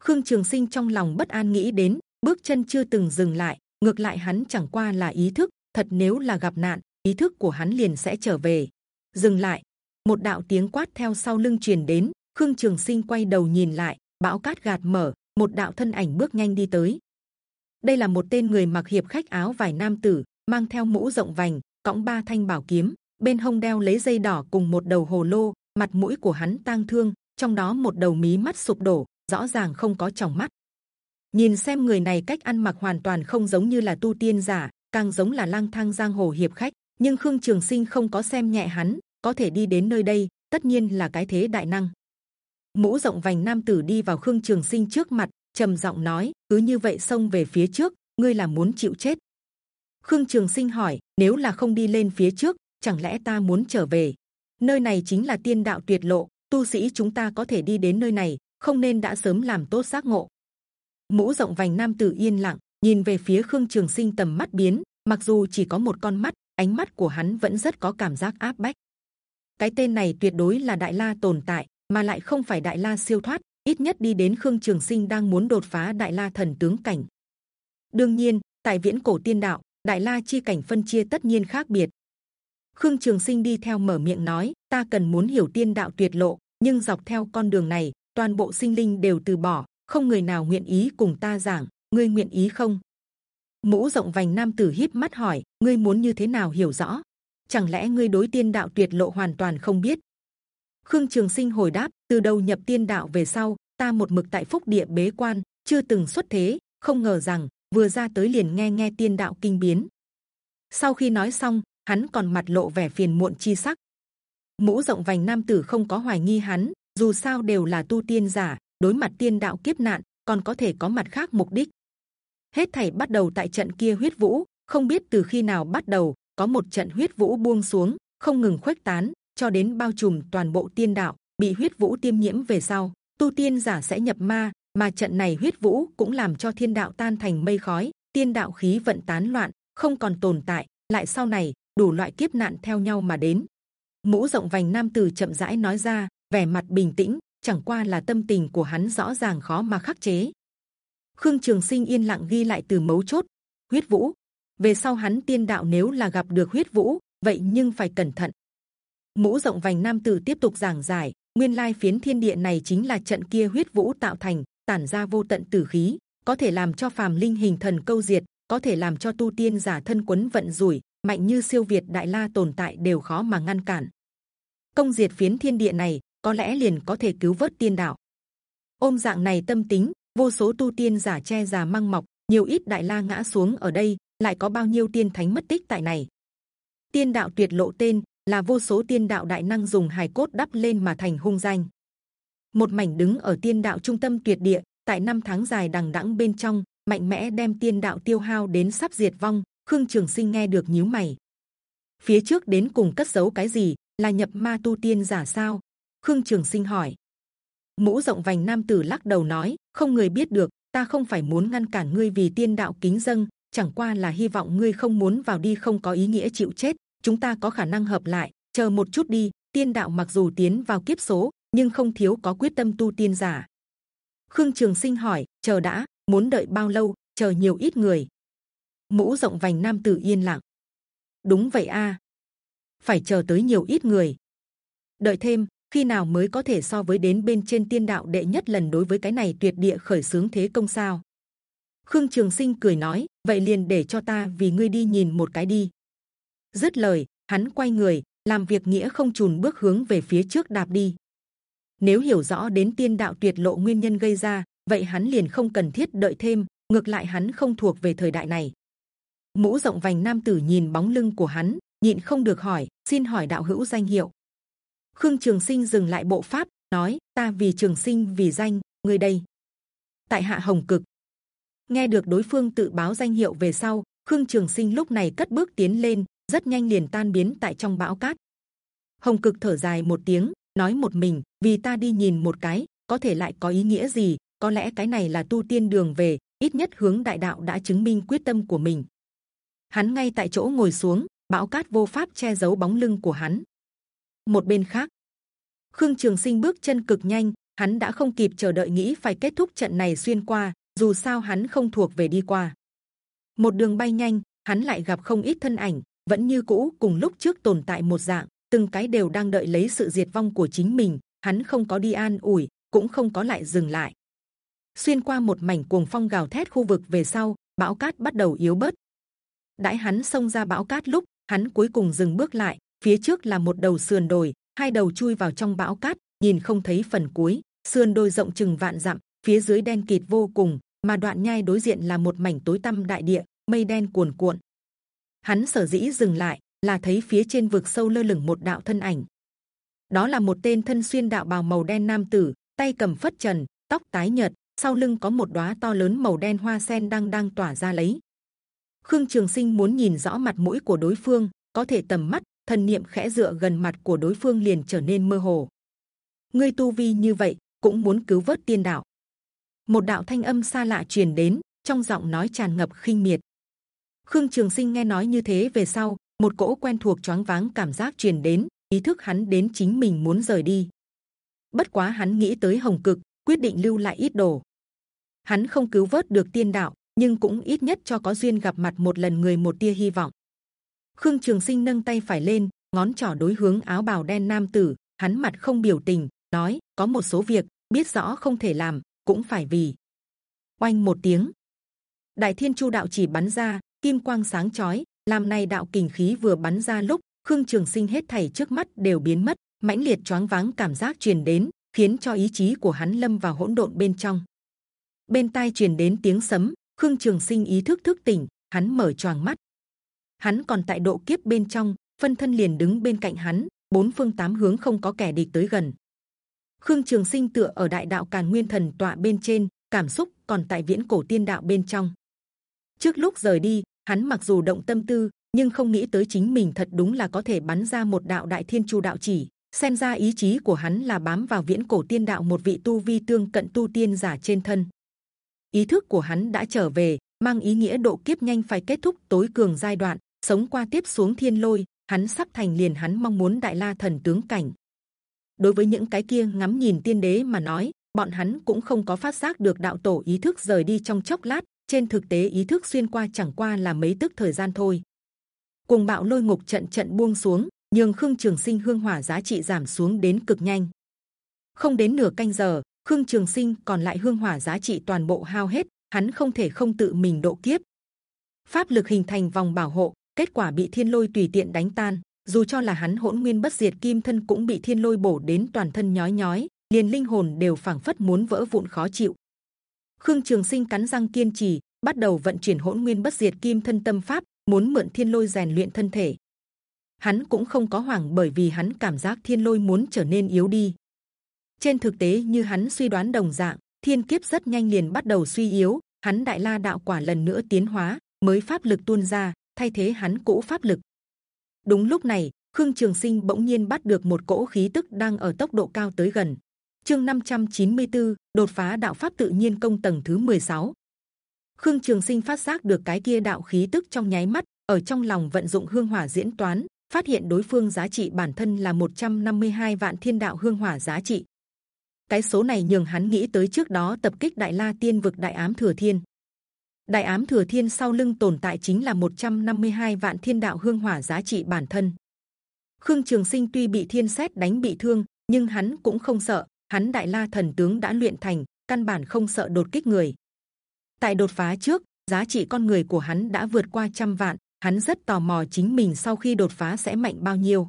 Khương trường sinh trong lòng bất an nghĩ đến, bước chân chưa từng dừng lại, ngược lại hắn chẳng qua là ý thức, thật nếu là gặp nạn, ý thức của hắn liền sẽ trở về. Dừng lại, một đạo tiếng quát theo sau lưng truyền đến, khương trường sinh quay đầu nhìn lại, bão cát gạt mở, một đạo thân ảnh bước nhanh đi tới. Đây là một tên người mặc hiệp khách áo vải nam tử, mang theo mũ rộng vành, cõng ba thanh bảo kiếm, bên hông đeo lấy dây đỏ cùng một đầu hồ lô, mặt mũi của hắn tang thương, trong đó một đầu mí mắt sụp đổ rõ ràng không có tròng mắt. Nhìn xem người này cách ăn mặc hoàn toàn không giống như là tu tiên giả, càng giống là lang thang giang hồ hiệp khách. Nhưng khương trường sinh không có xem nhẹ hắn, có thể đi đến nơi đây, tất nhiên là cái thế đại năng. Mũ rộng vành nam tử đi vào khương trường sinh trước mặt, trầm giọng nói, cứ như vậy xông về phía trước, ngươi là muốn chịu chết? Khương trường sinh hỏi, nếu là không đi lên phía trước, chẳng lẽ ta muốn trở về? Nơi này chính là tiên đạo tuyệt lộ, tu sĩ chúng ta có thể đi đến nơi này không nên đã sớm làm tốt giác ngộ. Mũ rộng vành nam tử yên lặng, nhìn về phía khương trường sinh tầm mắt biến, mặc dù chỉ có một con mắt, ánh mắt của hắn vẫn rất có cảm giác áp bách. Cái tên này tuyệt đối là đại la tồn tại, mà lại không phải đại la siêu thoát, ít nhất đi đến khương trường sinh đang muốn đột phá đại la thần tướng cảnh. Đương nhiên, tại viễn cổ tiên đạo, đại la chi cảnh phân chia tất nhiên khác biệt. Khương trường sinh đi theo mở miệng nói, ta cần muốn hiểu tiên đạo tuyệt lộ, nhưng dọc theo con đường này toàn bộ sinh linh đều từ bỏ, không người nào nguyện ý cùng ta giảng. Ngươi nguyện ý không? Mũ rộng vành nam tử híp mắt hỏi, ngươi muốn như thế nào hiểu rõ? Chẳng lẽ ngươi đối tiên đạo tuyệt lộ hoàn toàn không biết? Khương trường sinh hồi đáp, từ đầu nhập tiên đạo về sau, ta một mực tại phúc địa bế quan, chưa từng xuất thế, không ngờ rằng, vừa ra tới liền nghe nghe tiên đạo kinh biến. Sau khi nói xong, hắn còn mặt lộ vẻ phiền muộn chi sắc. Mũ rộng vành nam tử không có hoài nghi hắn dù sao đều là tu tiên giả, đối mặt tiên đạo kiếp nạn, còn có thể có mặt khác mục đích. Hết thảy bắt đầu tại trận kia huyết vũ, không biết từ khi nào bắt đầu, có một trận huyết vũ buông xuống, không ngừng khuếch tán, cho đến bao trùm toàn bộ tiên đạo, bị huyết vũ tiêm nhiễm về sau, tu tiên giả sẽ nhập ma, mà trận này huyết vũ cũng làm cho thiên đạo tan thành mây khói, tiên đạo khí vận tán loạn, không còn tồn tại, lại sau này, đủ loại kiếp nạn theo nhau mà đến. Mũ rộng vành nam tử chậm rãi nói ra vẻ mặt bình tĩnh, chẳng qua là tâm tình của hắn rõ ràng khó mà khắc chế. Khương trường sinh yên lặng ghi lại từ mấu chốt. Huyết vũ, về sau hắn tiên đạo nếu là gặp được huyết vũ, vậy nhưng phải cẩn thận. Mũ rộng vành nam tử tiếp tục giảng giải, nguyên lai phiến thiên địa này chính là trận kia huyết vũ tạo thành, tản ra vô tận tử khí, có thể làm cho phàm linh hình thần câu diệt, có thể làm cho tu tiên giả thân quấn vận rủi, mạnh như siêu việt đại la tồn tại đều khó mà ngăn cản. Công diệt phiến thiên địa này có lẽ liền có thể cứu vớt tiên đạo. Ôm dạng này tâm tính, vô số tu tiên giả che già măng mọc, nhiều ít đại la ngã xuống ở đây, lại có bao nhiêu tiên thánh mất tích tại này. Tiên đạo tuyệt lộ tên, là vô số tiên đạo đại năng dùng hài cốt đắp lên mà thành hung danh. Một mảnh đứng ở tiên đạo trung tâm tuyệt địa, tại năm tháng dài đằng đẵng bên trong, mạnh mẽ đem tiên đạo tiêu hao đến sắp diệt vong, khương trường sinh nghe được nhíu mày. Phía trước đến cùng cất giấu cái gì, là nhập ma tu tiên giả sao? Khương trường sinh hỏi mũ rộng vành nam tử lắc đầu nói không người biết được ta không phải muốn ngăn cản ngươi vì tiên đạo kính dâng chẳng qua là hy vọng ngươi không muốn vào đi không có ý nghĩa chịu chết chúng ta có khả năng hợp lại. Chờ một chút đi, tiên đạo mặc dù tiến vào kiếp số, nhưng không thiếu có quyết tâm tu tiên giả. Khương Trường Sinh hỏi, chờ đã, muốn đợi bao lâu? Chờ nhiều ít người. Mũ rộng vành nam tử yên lặng. Đúng vậy a, phải chờ tới nhiều ít người. Đợi thêm, khi nào mới có thể so với đến bên trên tiên đạo đệ nhất lần đối với cái này tuyệt địa khởi sướng thế công sao? Khương Trường Sinh cười nói, vậy liền để cho ta vì ngươi đi nhìn một cái đi. Dứt lời, hắn quay người, làm việc nghĩa không chùn bước hướng về phía trước đạp đi. Nếu hiểu rõ đến tiên đạo tuyệt lộ nguyên nhân gây ra, vậy hắn liền không cần thiết đợi thêm. Ngược lại hắn không thuộc về thời đại này. Mũ rộng vành nam tử nhìn bóng lưng của hắn, nhịn không được hỏi, xin hỏi đạo hữu danh hiệu. Khương Trường Sinh dừng lại bộ pháp, nói: Ta vì Trường Sinh vì danh, người đây. Tại hạ Hồng Cực. Nghe được đối phương tự báo danh hiệu về sau, Khương Trường Sinh lúc này cất bước tiến lên, rất nhanh liền tan biến tại trong bão cát. Hồng Cực thở dài một tiếng, nói một mình, vì ta đi nhìn một cái, có thể lại có ý nghĩa gì? Có lẽ cái này là tu tiên đường về, ít nhất hướng đại đạo đã chứng minh quyết tâm của mình. Hắn ngay tại chỗ ngồi xuống, bão cát vô pháp che giấu bóng lưng của hắn. Một bên khác, Khương Trường Sinh bước chân cực nhanh, hắn đã không kịp chờ đợi nghĩ phải kết thúc trận này xuyên qua. Dù sao hắn không thuộc về đi qua. Một đường bay nhanh, hắn lại gặp không ít thân ảnh, vẫn như cũ cùng lúc trước tồn tại một dạng, từng cái đều đang đợi lấy sự diệt vong của chính mình. Hắn không có đi an ủi, cũng không có lại dừng lại. Xuyên qua một mảnh cuồng phong gào thét khu vực về sau, bão cát bắt đầu yếu bớt. Đãi hắn xông ra bão cát lúc, hắn cuối cùng dừng bước lại. Phía trước là một đầu sườn đồi, hai đầu chui vào trong bão cát, nhìn không thấy phần cuối. Sườn đồi rộng chừng vạn dặm, phía dưới đen kịt vô cùng, mà đoạn nhai đối diện là một mảnh tối tăm đại địa, mây đen cuồn cuộn. Hắn sở dĩ dừng lại là thấy phía trên vực sâu lơ lửng một đạo thân ảnh. Đó là một tên thân xuyên đạo bào màu đen nam tử, tay cầm phất trần, tóc tái nhợt, sau lưng có một đóa to lớn màu đen hoa sen đang đang tỏa ra lấy. Khương Trường Sinh muốn nhìn rõ mặt mũi của đối phương, có thể tầm mắt, thần niệm khẽ dựa gần mặt của đối phương liền trở nên mơ hồ. Ngươi tu vi như vậy, cũng muốn cứu vớt tiên đạo. Một đạo thanh âm xa lạ truyền đến, trong giọng nói tràn ngập khinh miệt. Khương Trường Sinh nghe nói như thế về sau, một cỗ quen thuộc choáng váng cảm giác truyền đến, ý thức hắn đến chính mình muốn rời đi. Bất quá hắn nghĩ tới Hồng Cực, quyết định lưu lại ít đồ. Hắn không cứu vớt được tiên đạo, nhưng cũng ít nhất cho có duyên gặp mặt một lần người một tia hy vọng. Khương Trường Sinh nâng tay phải lên, ngón trỏ đối hướng áo bào đen nam tử, hắn mặt không biểu tình, nói: có một số việc biết rõ không thể làm, cũng phải vì. Oanh một tiếng, Đại Thiên Chu đạo chỉ bắn ra, kim quang sáng chói, làm này đạo kình khí vừa bắn ra lúc Khương Trường Sinh hết thảy trước mắt đều biến mất, mãnh liệt choáng váng cảm giác truyền đến, khiến cho ý chí của hắn lâm vào hỗn độn bên trong. Bên tai truyền đến tiếng sấm, Khương Trường Sinh ý thức thức tỉnh, hắn mở choàng mắt. Hắn còn tại độ kiếp bên trong, phân thân liền đứng bên cạnh hắn, bốn phương tám hướng không có kẻ địch tới gần. Khương Trường Sinh tựa ở đại đạo càn nguyên thần tọa bên trên, cảm xúc còn tại viễn cổ tiên đạo bên trong. Trước lúc rời đi, hắn mặc dù động tâm tư, nhưng không nghĩ tới chính mình thật đúng là có thể bắn ra một đạo đại thiên chu đạo chỉ. Xem ra ý chí của hắn là bám vào viễn cổ tiên đạo một vị tu vi tương cận tu tiên giả trên thân. Ý thức của hắn đã trở về, mang ý nghĩa độ kiếp nhanh phải kết thúc tối cường giai đoạn, sống qua tiếp xuống thiên lôi, hắn sắp thành liền hắn mong muốn đại la thần tướng cảnh. Đối với những cái kia ngắm nhìn tiên đế mà nói, bọn hắn cũng không có phát giác được đạo tổ ý thức rời đi trong chốc lát. Trên thực tế ý thức xuyên qua chẳng qua là mấy tức thời gian thôi. Cùng bạo lôi ngục trận trận buông xuống, nhưng khương trường sinh hương hỏa giá trị giảm xuống đến cực nhanh. Không đến nửa canh giờ, khương trường sinh còn lại hương hỏa giá trị toàn bộ hao hết, hắn không thể không tự mình độ kiếp. Pháp lực hình thành vòng bảo hộ, kết quả bị thiên lôi tùy tiện đánh tan. Dù cho là hắn hỗn nguyên bất diệt kim thân cũng bị thiên lôi bổ đến toàn thân nhói nhói, liền linh hồn đều phảng phất muốn vỡ vụn khó chịu. Khương Trường Sinh cắn răng kiên trì, bắt đầu vận chuyển hỗn nguyên bất diệt kim thân tâm pháp, muốn mượn thiên lôi rèn luyện thân thể. Hắn cũng không có hoảng bởi vì hắn cảm giác thiên lôi muốn trở nên yếu đi. Trên thực tế như hắn suy đoán đồng dạng, thiên kiếp rất nhanh liền bắt đầu suy yếu. Hắn đại la đạo quả lần nữa tiến hóa, mới pháp lực tuôn ra, thay thế hắn cũ pháp lực. Đúng lúc này, Khương Trường Sinh bỗng nhiên bắt được một cỗ khí tức đang ở tốc độ cao tới gần. Chương 594, đột phá đạo pháp tự nhiên công tầng thứ 16. Khương Trường Sinh phát giác được cái kia đạo khí tức trong nháy mắt, ở trong lòng vận dụng hương hỏa diễn toán, phát hiện đối phương giá trị bản thân là 152 vạn thiên đạo hương hỏa giá trị. Cái số này nhường hắn nghĩ tới trước đó tập kích Đại La Tiên vực Đại Ám Thừa Thiên. Đại Ám Thừa Thiên sau lưng tồn tại chính là 152 vạn thiên đạo hương hỏa giá trị bản thân. Khương Trường Sinh tuy bị thiên xét đánh bị thương, nhưng hắn cũng không sợ. Hắn Đại La thần tướng đã luyện thành, căn bản không sợ đột kích người. Tại đột phá trước, giá trị con người của hắn đã vượt qua trăm vạn. Hắn rất tò mò chính mình sau khi đột phá sẽ mạnh bao nhiêu.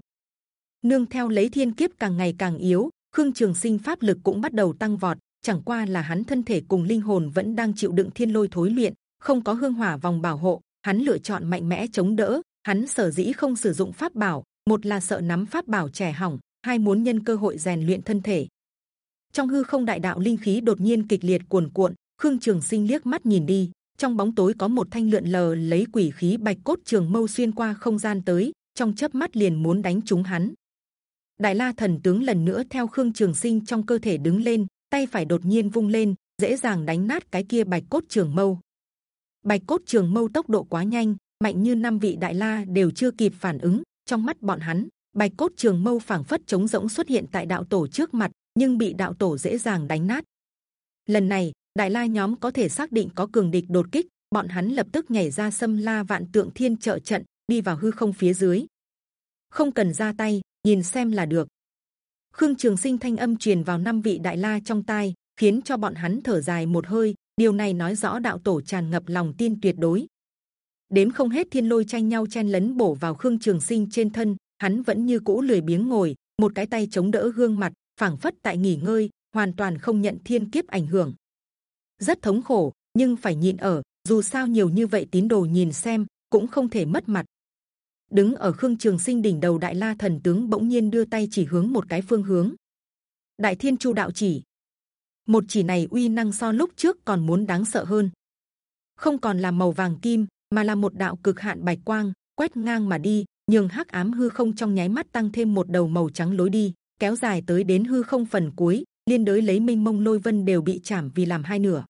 Nương theo lấy thiên kiếp càng ngày càng yếu, Khương Trường Sinh pháp lực cũng bắt đầu tăng vọt. Chẳng qua là hắn thân thể cùng linh hồn vẫn đang chịu đựng thiên lôi thối luyện, không có hương hỏa vòng bảo hộ, hắn lựa chọn mạnh mẽ chống đỡ. Hắn sở dĩ không sử dụng pháp bảo, một là sợ nắm pháp bảo trẻ hỏng, hai muốn nhân cơ hội rèn luyện thân thể. Trong hư không đại đạo linh khí đột nhiên kịch liệt cuồn cuộn, Khương Trường Sinh liếc mắt nhìn đi, trong bóng tối có một thanh lượn lờ lấy quỷ khí bạch cốt trường mâu xuyên qua không gian tới, trong chớp mắt liền muốn đánh trúng hắn. Đại La thần tướng lần nữa theo Khương Trường Sinh trong cơ thể đứng lên, tay phải đột nhiên vung lên, dễ dàng đánh nát cái kia bạch cốt trường mâu. Bạch cốt trường mâu tốc độ quá nhanh, mạnh như năm vị Đại La đều chưa kịp phản ứng. Trong mắt bọn hắn, bạch cốt trường mâu phảng phất chống rỗng xuất hiện tại đạo tổ trước mặt, nhưng bị đạo tổ dễ dàng đánh nát. Lần này, Đại La nhóm có thể xác định có cường địch đột kích, bọn hắn lập tức nhảy ra xâm la vạn tượng thiên trợ trận, đi vào hư không phía dưới. Không cần ra tay, nhìn xem là được. Khương Trường Sinh thanh âm truyền vào năm vị đại la trong tai, khiến cho bọn hắn thở dài một hơi. Điều này nói rõ đạo tổ tràn ngập lòng tin tuyệt đối. Đếm không hết thiên lôi tranh nhau chen lấn bổ vào Khương Trường Sinh trên thân, hắn vẫn như cũ lười biếng ngồi, một cái tay chống đỡ gương mặt, phảng phất tại nghỉ ngơi, hoàn toàn không nhận thiên kiếp ảnh hưởng. Rất thống khổ, nhưng phải nhịn ở. Dù sao nhiều như vậy tín đồ nhìn xem, cũng không thể mất mặt đứng ở khương trường sinh đỉnh đầu đại la thần tướng bỗng nhiên đưa tay chỉ hướng một cái phương hướng đại thiên chu đạo chỉ một chỉ này uy năng so lúc trước còn muốn đáng sợ hơn. Không còn là màu vàng kim, mà là một đạo cực hạn bạch quang, quét ngang mà đi, nhường hắc ám hư không trong nháy mắt tăng thêm một đầu màu trắng lối đi, kéo dài tới đến hư không phần cuối, liên đới lấy minh mông lôi vân đều bị chạm vì làm hai nửa.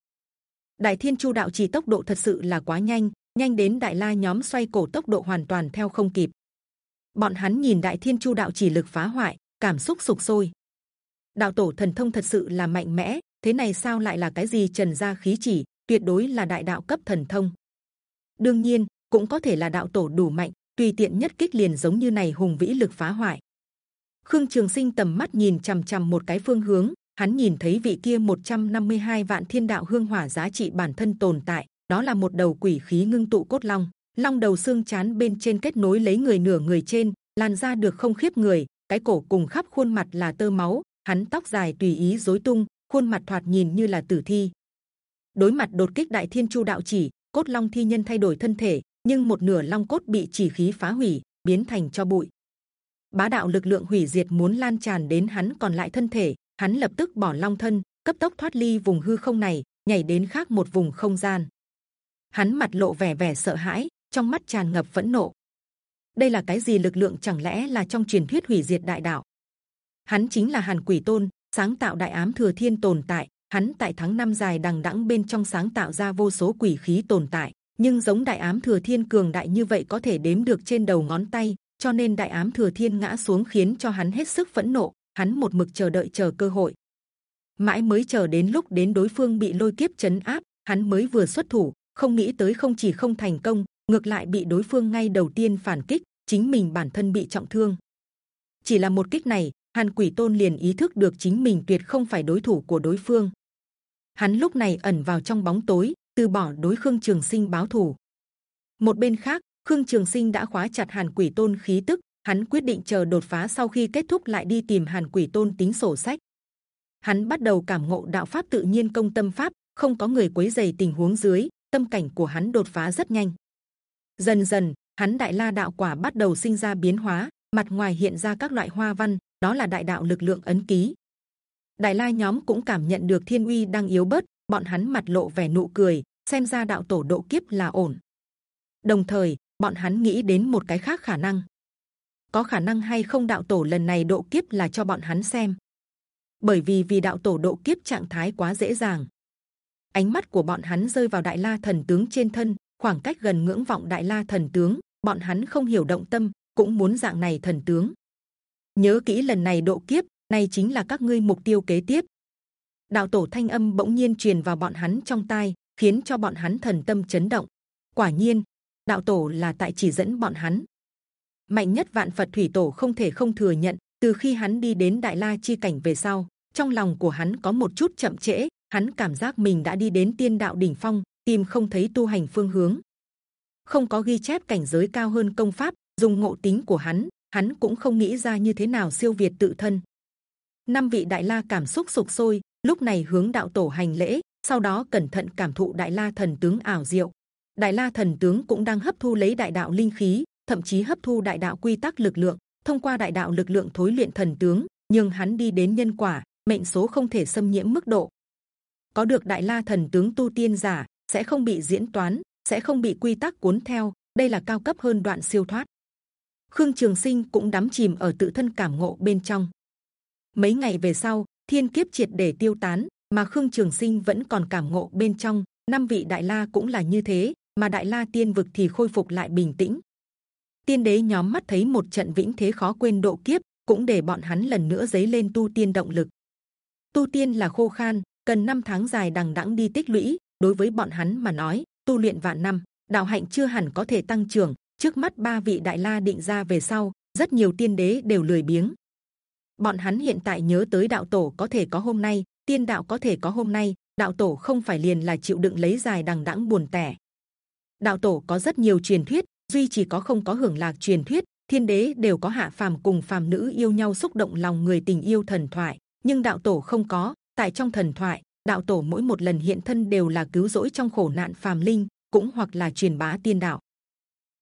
Đại thiên chu đạo chỉ tốc độ thật sự là quá nhanh nhanh đến đại la nhóm xoay cổ tốc độ hoàn toàn theo không kịp. Bọn hắn nhìn đại thiên chu đạo chỉ lực phá hoại, cảm xúc sục sôi đạo tổ thần thông thật sự là mạnh mẽ, thế này sao lại là cái gì trần gia khí chỉ, tuyệt đối là đại đạo cấp thần thông. Đương nhiên, cũng có thể là đạo tổ đủ mạnh, tùy tiện nhất kích liền giống như này hùng vĩ lực phá hoại. Khương trường sinh tầm mắt nhìn c h ầ m c h ầ m một cái phương hướng, hắn nhìn thấy vị kia 152 vạn thiên đạo hương hỏa giá trị bản thân tồn tại, đó là một đầu quỷ khí ngưng tụ cốt long. Long đầu xương chán bên trên kết nối lấy người nửa người trên, làn ra được không khiếp người, cái cổ cùng khắp khuôn mặt là tơ máu hắn tóc dài tùy ý rối tung, khuôn mặt thoạt nhìn như là tử thi. Đối mặt đột kích đại thiên chu đạo chỉ, cốt long thi nhân thay đổi thân thể, nhưng một nửa long cốt bị chỉ khí phá hủy, biến thành cho bụi. Bá đạo lực lượng hủy diệt muốn lan tràn đến hắn còn lại thân thể, hắn lập tức bỏ long thân, cấp tốc thoát ly vùng hư không này, nhảy đến khác một vùng không gian. Hắn mặt lộ vẻ vẻ sợ hãi, trong mắt tràn ngập phẫn nộ. Đây là cái gì lực lượng chẳng lẽ là trong truyền thuyết hủy diệt đại đạo? Hắn chính là hàn quỷ tôn, sáng tạo đại ám thừa thiên tồn tại. Hắn tại tháng năm dài đằng đẵng bên trong sáng tạo ra vô số quỷ khí tồn tại. Nhưng giống đại ám thừa thiên cường đại như vậy có thể đếm được trên đầu ngón tay, cho nên đại ám thừa thiên ngã xuống khiến cho hắn hết sức phẫn nộ. Hắn một mực chờ đợi chờ cơ hội. Mãi mới chờ đến lúc đến đối phương bị lôi kiếp chấn áp, hắn mới vừa xuất thủ, không nghĩ tới không chỉ không thành công, ngược lại bị đối phương ngay đầu tiên phản kích, chính mình bản thân bị trọng thương. Chỉ là một kích này hàn quỷ tôn liền ý thức được chính mình tuyệt không phải đối thủ của đối phương. Hắn lúc này ẩn vào trong bóng tối từ bỏ đối khương trường sinh báo thù. Một bên khác khương trường sinh đã khóa chặt hàn quỷ tôn khí tức hắn quyết định chờ đột phá sau khi kết thúc lại đi tìm hàn quỷ tôn tính sổ sách. Hắn bắt đầu cảm ngộ đạo pháp tự nhiên công tâm pháp không có người quấy giày tình huống dưới tâm cảnh của hắn đột phá rất nhanh. Dần dần, hắn đại la đạo quả bắt đầu sinh ra biến hóa, mặt ngoài hiện ra các loại hoa văn, đó là đại đạo lực lượng ấn ký. Đại la nhóm cũng cảm nhận được thiên uy đang yếu bớt, bọn hắn mặt lộ vẻ nụ cười, xem ra đạo tổ độ kiếp là ổn. Đồng thời, bọn hắn nghĩ đến một cái khác khả năng, có khả năng hay không đạo tổ lần này độ kiếp là cho bọn hắn xem, bởi vì vì đạo tổ độ kiếp trạng thái quá dễ dàng, ánh mắt của bọn hắn rơi vào đại la thần tướng trên thân khoảng cách gần ngưỡng vọng đại la thần tướng bọn hắn không hiểu động tâm cũng muốn dạng này thần tướng. Nhớ kỹ lần này độ kiếp, này chính là các ngươi mục tiêu kế tiếp. Đạo tổ thanh âm bỗng nhiên truyền vào bọn hắn trong tai, khiến cho bọn hắn thần tâm chấn động. Quả nhiên, đạo tổ là tại chỉ dẫn bọn hắn. Mạnh nhất vạn Phật thủy tổ không thể không thừa nhận, từ khi hắn đi đến Đại La chi cảnh về sau, trong lòng của hắn có một chút chậm trễ, hắn cảm giác mình đã đi đến tiên đạo đỉnh phong, tìm không thấy tu hành phương hướng, không có ghi chép cảnh giới cao hơn công pháp, dùng ngộ tính của hắn, hắn cũng không nghĩ ra như thế nào siêu việt tự thân. năm vị đại la cảm xúc sục sôi, lúc này hướng đạo tổ hành lễ, sau đó cẩn thận cảm thụ đại la thần tướng ảo diệu. Đại la thần tướng cũng đang hấp thu lấy đại đạo linh khí, thậm chí hấp thu đại đạo quy tắc lực lượng, thông qua đại đạo lực lượng thối luyện thần tướng, nhưng hắn đi đến nhân quả, mệnh số không thể xâm nhiễm mức độ. Có được đại la thần tướng tu tiên giả sẽ không bị diễn toán, sẽ không bị quy tắc cuốn theo. Đây là cao cấp hơn đoạn siêu thoát. Khương Trường Sinh cũng đắm chìm ở tự thân cảm ngộ bên trong. Mấy ngày về sau, thiên kiếp triệt để tiêu tán, mà Khương Trường Sinh vẫn còn cảm ngộ bên trong. Năm vị đại la cũng là như thế, mà đại la tiên vực thì khôi phục lại bình tĩnh. Tiên đế nhóm mắt thấy một trận vĩnh thế khó quên độ kiếp, cũng để bọn hắn lần nữa dấy lên tu tiên động lực. Tu tiên là khô khan, cần năm tháng dài đằng đẵng đi tích lũy. Đối với bọn hắn mà nói, tu luyện vạn năm đạo hạnh chưa hẳn có thể tăng trưởng trước mắt ba vị đại la định ra về sau, rất nhiều tiên đế đều lười biếng. Bọn hắn hiện tại nhớ tới đạo tổ có thể có hôm nay, tiên đạo có thể có hôm nay, đạo tổ không phải liền là chịu đựng lấy dài đằng đẵng buồn tẻ. Đạo tổ có rất nhiều truyền thuyết, duy chỉ có không có hưởng lạc truyền thuyết, thiên đế đều có hạ phàm cùng phàm nữ yêu nhau xúc động lòng người tình yêu thần thoại, nhưng đạo tổ không có. Tại trong thần thoại, đạo tổ mỗi một lần hiện thân đều là cứu rỗi trong khổ nạn phàm linh, cũng hoặc là truyền bá tiên đạo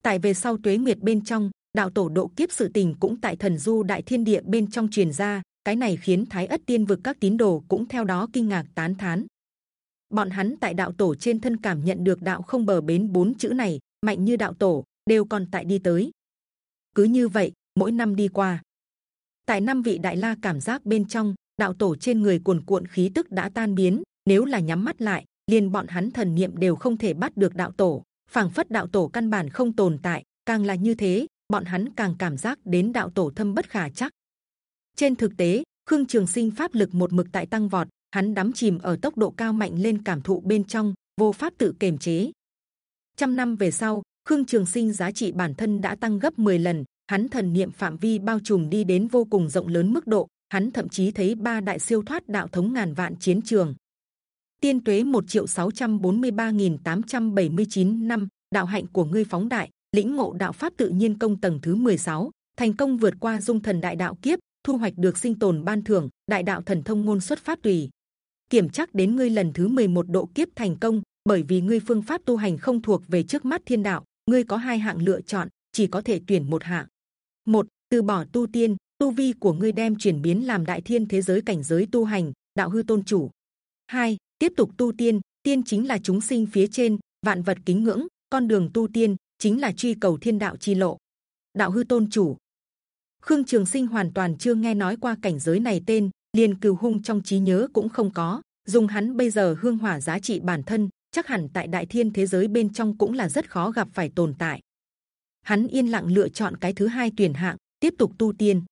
tại về sau tuế nguyệt bên trong, đạo tổ độ kiếp sự tình cũng tại thần du đại thiên địa bên trong truyền ra, cái này khiến thái ất tiên vực các tín đồ cũng theo đó kinh ngạc tán thán. Bọn hắn tại đạo tổ trên thân cảm nhận được đạo không bờ bến bốn chữ này, mạnh như đạo tổ, đều còn tại đi tới. Cứ như vậy, mỗi năm đi qua. Tại năm vị đại la cảm giác bên trong, đạo tổ trên người cuồn cuộn khí tức đã tan biến, nếu là nhắm mắt lại, liền bọn hắn thần niệm đều không thể bắt được đạo tổ phảng phất đạo tổ căn bản không tồn tại. Càng là như thế, bọn hắn càng cảm giác đến đạo tổ thâm bất khả chắc. Trên thực tế, khương trường sinh pháp lực một mực tại tăng vọt, hắn đắm chìm ở tốc độ cao mạnh lên cảm thụ bên trong, vô pháp tự kiềm chế. Trăm năm về sau, khương trường sinh giá trị bản thân đã tăng gấp 10 lần, hắn thần niệm phạm vi bao trùm đi đến vô cùng rộng lớn mức độ, hắn thậm chí thấy ba đại siêu thoát đạo thống ngàn vạn chiến trường tiên tuế 1 triệu 643.879 năm đạo hạnh của ngươi phóng đại lĩnh ngộ đạo pháp tự nhiên công tầng thứ 16, thành công vượt qua dung thần đại đạo kiếp thu hoạch được sinh tồn ban thưởng đại đạo thần thông ngôn xuất pháp tùy. Kiểm chắc đến ngươi lần thứ 11 độ kiếp thành công bởi vì ngươi phương pháp tu hành không thuộc về trước mắt thiên đạo ngươi có hai hạng lựa chọn chỉ có thể tuyển một hạng. Một từ bỏ tu tiên tu vi của ngươi đem chuyển biến làm đại thiên thế giới cảnh giới tu hành đạo hư tôn chủ. Hai tiếp tục tu tiên tiên chính là chúng sinh phía trên, vạn vật kính ngưỡng, con đường tu tiên chính là truy cầu thiên đạo chi lộ. Đạo hư tôn chủ. Khương trường sinh hoàn toàn chưa nghe nói qua cảnh giới này tên, liền cừu hung trong trí nhớ cũng không có. Dùng hắn bây giờ hương hỏa giá trị bản thân, chắc hẳn tại đại thiên thế giới bên trong cũng là rất khó gặp phải tồn tại. Hắn yên lặng lựa chọn cái thứ hai tuyển hạng, tiếp tục tu tiên.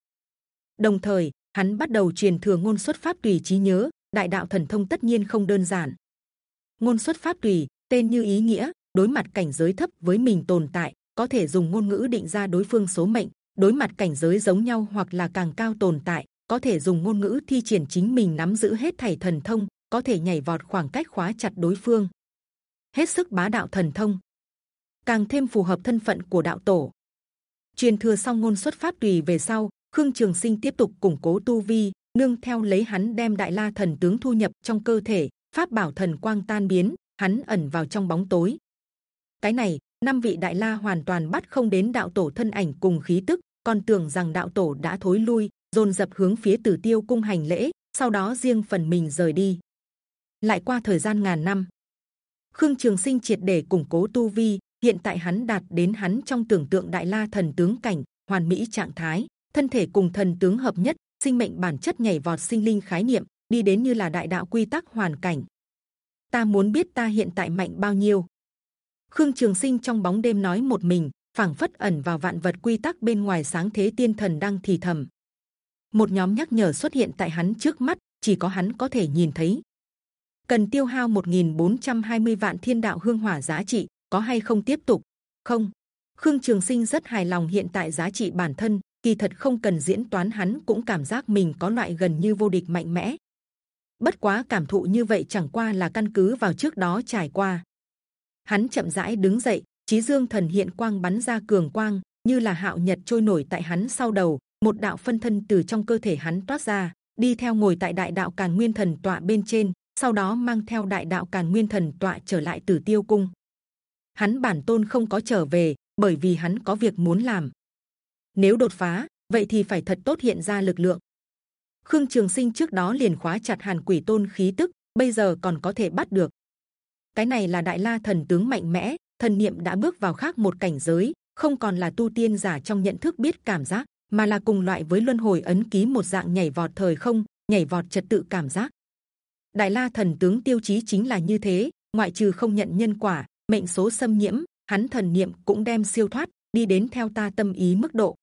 Đồng thời, hắn bắt đầu truyền thừa ngôn xuất pháp tùy trí nhớ đại đạo thần thông tất nhiên không đơn giản. Ngôn xuất pháp tùy, tên như ý nghĩa, đối mặt cảnh giới thấp với mình tồn tại, có thể dùng ngôn ngữ định ra đối phương số mệnh. Đối mặt cảnh giới giống nhau hoặc là càng cao tồn tại, có thể dùng ngôn ngữ thi triển chính mình nắm giữ hết thảy thần thông, có thể nhảy vọt khoảng cách khóa chặt đối phương. Hết sức bá đạo thần thông. Càng thêm phù hợp thân phận của đạo tổ. Truyền thừa xong ngôn xuất pháp tùy về sau, khương trường sinh tiếp tục củng cố tu vi nương theo lấy hắn đem đại la thần tướng thu nhập trong cơ thể, pháp bảo thần quang tan biến, hắn ẩn vào trong bóng tối. Cái này, năm vị đại la hoàn toàn bắt không đến đạo tổ thân ảnh cùng khí tức, còn tưởng rằng đạo tổ đã thối lui, dồn dập hướng phía tử tiêu cung hành lễ, sau đó riêng phần mình rời đi. Lại qua thời gian ngàn năm, khương trường sinh triệt để củng cố tu vi, hiện tại hắn đạt đến hắn trong tưởng tượng đại la thần tướng cảnh, hoàn mỹ trạng thái, thân thể cùng thần tướng hợp nhất sinh mệnh bản chất nhảy vọt sinh linh khái niệm đi đến như là đại đạo quy tắc hoàn cảnh ta muốn biết ta hiện tại mạnh bao nhiêu khương trường sinh trong bóng đêm nói một mình phảng phất ẩn vào vạn vật quy tắc bên ngoài sáng thế tiên thần đang thì thầm. Một nhóm nhắc nhở xuất hiện tại hắn trước mắt, chỉ có hắn có thể nhìn thấy. Cần tiêu hao 1.420 vạn thiên đạo hương hỏa giá trị, có hay không tiếp tục? Không. Khương Trường Sinh rất hài lòng hiện tại giá trị bản thân, kỳ thật không cần diễn toán hắn cũng cảm giác mình có loại gần như vô địch mạnh mẽ. Bất quá cảm thụ như vậy chẳng qua là căn cứ vào trước đó trải qua. Hắn chậm rãi đứng dậy, trí Dương Thần hiện quang bắn ra cường quang, như là hạo nhật trôi nổi tại hắn sau đầu. Một đạo phân thân từ trong cơ thể hắn toát ra, đi theo ngồi tại đại đạo càn nguyên thần tọa bên trên, sau đó mang theo đại đạo càn nguyên thần tọa trở lại Tử Tiêu Cung. Hắn bản tôn không có trở về, bởi vì hắn có việc muốn làm. Nếu đột phá, vậy thì phải thật tốt hiện ra lực lượng. Khương Trường Sinh trước đó liền khóa chặt Hàn Quỷ Tôn khí tức, bây giờ còn có thể bắt được. Cái này là Đại La thần tướng mạnh mẽ, thần niệm đã bước vào khác một cảnh giới, không còn là tu tiên giả trong nhận thức biết cảm giác, mà là cùng loại với luân hồi ấn ký một dạng nhảy vọt thời không, nhảy vọt trật tự cảm giác. Đại La thần tướng tiêu chí chính là như thế, ngoại trừ không nhận nhân quả, mệnh số xâm nhiễm, hắn thần niệm cũng đem siêu thoát, đi đến theo ta tâm ý mức độ.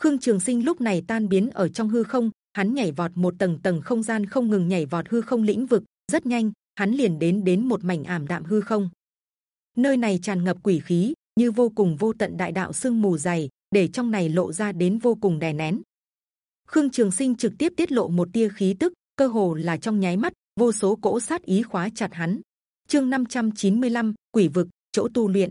Khương Trường Sinh lúc này tan biến ở trong hư không, hắn nhảy vọt một tầng tầng không gian không ngừng nhảy vọt hư không lĩnh vực, rất nhanh hắn liền đến đến một mảnh ảm đạm hư không. Nơi này tràn ngập quỷ khí, như vô cùng vô tận đại đạo sương mù dày, để trong này lộ ra đến vô cùng đè nén. Khương Trường Sinh trực tiếp tiết lộ một tia khí tức, cơ hồ là trong nháy mắt, vô số cỗ sát ý khóa chặt hắn. Chương 595, quỷ vực, chỗ tu luyện.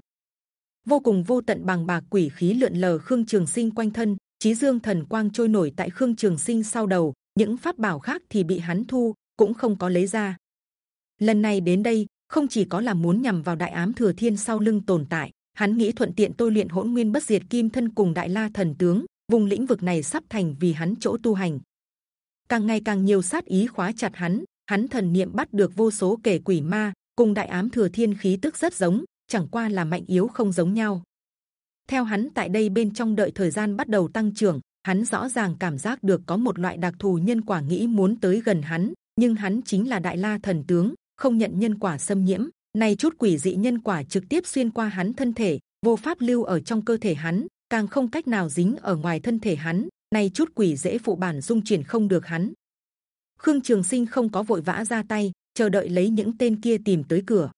Vô cùng vô tận bằng bạc quỷ khí lượn lờ Khương Trường Sinh quanh thân, chí dương thần quang trôi nổi tại Khương Trường Sinh sau đầu, những pháp bảo khác thì bị hắn thu, cũng không có lấy ra. Lần này đến đây, không chỉ có là muốn nhằm vào đại ám thừa thiên sau lưng tồn tại, hắn nghĩ thuận tiện tôi luyện hỗn nguyên bất diệt kim thân cùng đại la thần tướng vùng lĩnh vực này sắp thành vì hắn chỗ tu hành càng ngày càng nhiều sát ý khóa chặt hắn hắn thần niệm bắt được vô số kẻ quỷ ma cùng đại ám thừa thiên khí tức rất giống chẳng qua là mạnh yếu không giống nhau theo hắn tại đây bên trong đợi thời gian bắt đầu tăng trưởng hắn rõ ràng cảm giác được có một loại đặc thù nhân quả nghĩ muốn tới gần hắn nhưng hắn chính là đại la thần tướng không nhận nhân quả xâm nhiễm này chút quỷ dị nhân quả trực tiếp xuyên qua hắn thân thể, vô pháp lưu ở trong cơ thể hắn, càng không cách nào dính ở ngoài thân thể hắn. Này chút quỷ dễ phụ bản dung chuyển không được hắn. Khương Trường Sinh không có vội vã ra tay, chờ đợi lấy những tên kia tìm tới cửa.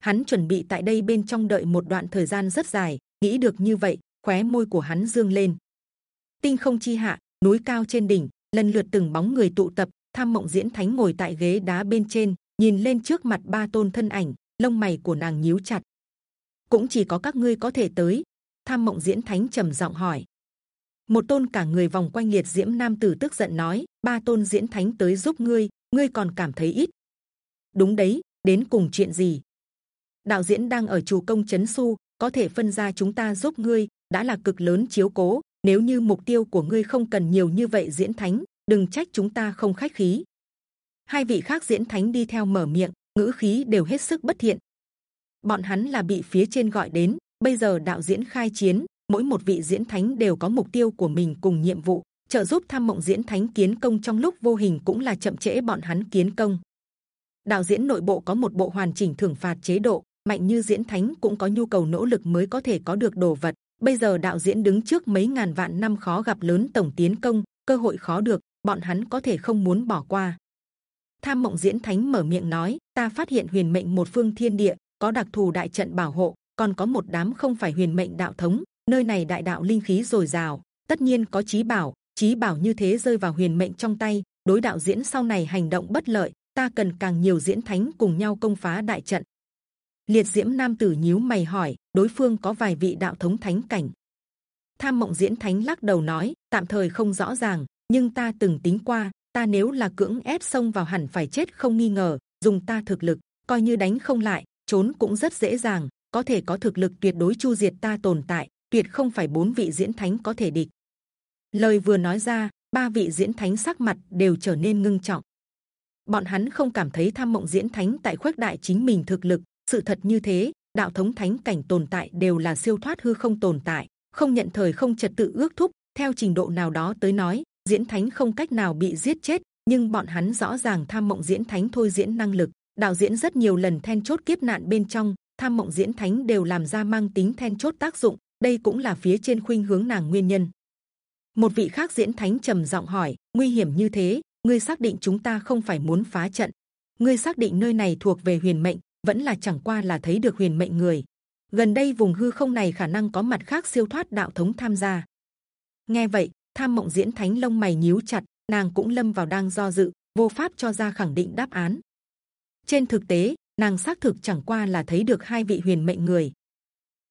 Hắn chuẩn bị tại đây bên trong đợi một đoạn thời gian rất dài, nghĩ được như vậy, khóe môi của hắn dương lên. Tinh không chi hạ, núi cao trên đỉnh, lần lượt từng bóng người tụ tập. Tham Mộng Diễn Thánh ngồi tại ghế đá bên trên, nhìn lên trước mặt ba tôn thân ảnh lông mày của nàng nhíu chặt cũng chỉ có các ngươi có thể tới tham mộng diễn thánh trầm giọng hỏi một tôn cả người vòng quanh liệt diễm nam tử tức giận nói ba tôn diễn thánh tới giúp ngươi ngươi còn cảm thấy ít đúng đấy đến cùng chuyện gì đạo diễn đang ở chủ công chấn su có thể phân ra chúng ta giúp ngươi, đã là cực lớn chiếu cố. Nếu như mục tiêu của ngươi không cần nhiều như vậy diễn thánh, đừng trách chúng ta không khách khí. Hai vị khác diễn thánh đi theo mở miệng, ngữ khí đều hết sức bất thiện. Bọn hắn là bị phía trên gọi đến, bây giờ đạo diễn khai chiến, mỗi một vị diễn thánh đều có mục tiêu của mình cùng nhiệm vụ. Trợ giúp tham mộng diễn thánh kiến công trong lúc vô hình cũng là chậm trễ bọn hắn kiến công. Đạo diễn nội bộ có một bộ hoàn chỉnh thưởng phạt chế độ mạnh như diễn thánh cũng có nhu cầu nỗ lực mới có thể có được đồ vật. Bây giờ đạo diễn đứng trước mấy ngàn vạn năm khó gặp lớn tổng tiến công, cơ hội khó được, bọn hắn có thể không muốn bỏ qua. Tham mộng diễn thánh mở miệng nói, ta phát hiện huyền mệnh một phương thiên địa, có đặc thù đại trận bảo hộ, còn có một đám không phải huyền mệnh đạo thống, nơi này đại đạo linh khí dồi dào, tất nhiên có trí bảo trí bảo như thế rơi vào huyền mệnh trong tay, đối đạo diễn sau này hành động bất lợi, ta cần càng nhiều diễn thánh cùng nhau công phá đại trận liệt diễm nam tử nhíu mày hỏi, đối phương có vài vị đạo thống thánh cảnh? Tham mộng diễn thánh lắc đầu nói, tạm thời không rõ ràng, nhưng ta từng tính qua, ta nếu là cưỡng ép xông vào hẳn phải chết không nghi ngờ, dùng ta thực lực, coi như đánh không lại, trốn cũng rất dễ dàng, có thể có thực lực tuyệt đối chu diệt ta tồn tại, tuyệt không phải bốn vị diễn thánh có thể địch. Lời vừa nói ra, ba vị diễn thánh sắc mặt đều trở nên ngưng trọng. Bọn hắn không cảm thấy tham mộng diễn thánh tại khuếch đại chính mình thực lực sự thật như thế đạo thống thánh cảnh tồn tại đều là siêu thoát hư không tồn tại không nhận thời không trật tự ước thúc theo trình độ nào đó tới nói diễn thánh không cách nào bị giết chết nhưng bọn hắn rõ ràng tham mộng diễn thánh thôi diễn năng lực đạo diễn rất nhiều lần then chốt kiếp nạn bên trong tham mộng diễn thánh đều làm ra mang tính then chốt tác dụng đây cũng là phía trên khuynh hướng nàng nguyên nhân. Một vị khác diễn thánh trầm giọng hỏi, nguy hiểm như thế, ngươi xác định chúng ta không phải muốn phá trận? Ngươi xác định nơi này thuộc về huyền mệnh, vẫn là chẳng qua là thấy được huyền mệnh người. Gần đây vùng hư không này khả năng có mặt khác siêu thoát đạo thống tham gia. Nghe vậy, tham mộng diễn thánh lông mày nhíu chặt, nàng cũng lâm vào đang do dự, vô pháp cho ra khẳng định đáp án. Trên thực tế, nàng xác thực chẳng qua là thấy được hai vị huyền mệnh người.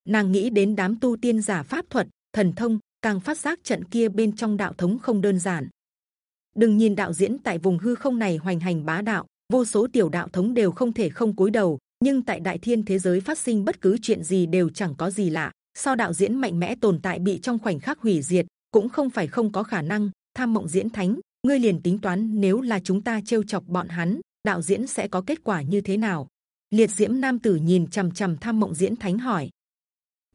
Nàng nghĩ đến đám tu tiên giả pháp thuật, thần thông, càng phát giác trận kia bên trong đạo thống không đơn giản. Đừng nhìn đạo diễn tại vùng hư không này hoành hành bá đạo, vô số tiểu đạo thống đều không thể không cúi đầu. Nhưng tại đại thiên thế giới phát sinh bất cứ chuyện gì đều chẳng có gì lạ. sao đạo diễn mạnh mẽ tồn tại bị trong khoảnh khắc hủy diệt, cũng không phải không có khả năng. Tham mộng diễn thánh, ngươi liền tính toán nếu là chúng ta trêu chọc bọn hắn, đạo diễn sẽ có kết quả như thế nào? Liệt diễm nam tử nhìn c h ầ m c h ầ m tham mộng diễn thánh hỏi.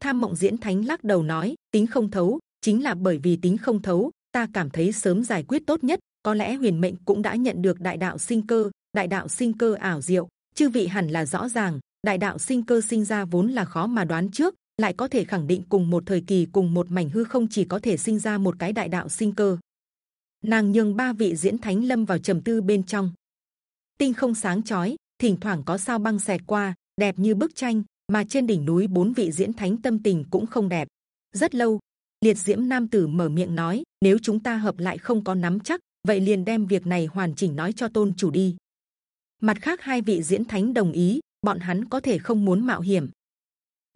Tham mộng diễn thánh lắc đầu nói, tính không thấu, chính là bởi vì tính không thấu, ta cảm thấy sớm giải quyết tốt nhất. Có lẽ huyền mệnh cũng đã nhận được đại đạo sinh cơ, đại đạo sinh cơ ảo diệu, chư vị hẳn là rõ ràng. Đại đạo sinh cơ sinh ra vốn là khó mà đoán trước, lại có thể khẳng định cùng một thời kỳ cùng một mảnh hư không chỉ có thể sinh ra một cái đại đạo sinh cơ. Nàng nhường ba vị diễn thánh lâm vào trầm tư bên trong. Tinh không sáng chói thỉnh thoảng có sao băng xẹt qua đẹp như bức tranh mà trên đỉnh núi bốn vị diễn thánh tâm tình cũng không đẹp. Rất lâu liệt diễm nam tử mở miệng nói nếu chúng ta hợp lại không có nắm chắc vậy liền đem việc này hoàn chỉnh nói cho tôn chủ đi mặt khác hai vị diễn thánh đồng ý bọn hắn có thể không muốn mạo hiểm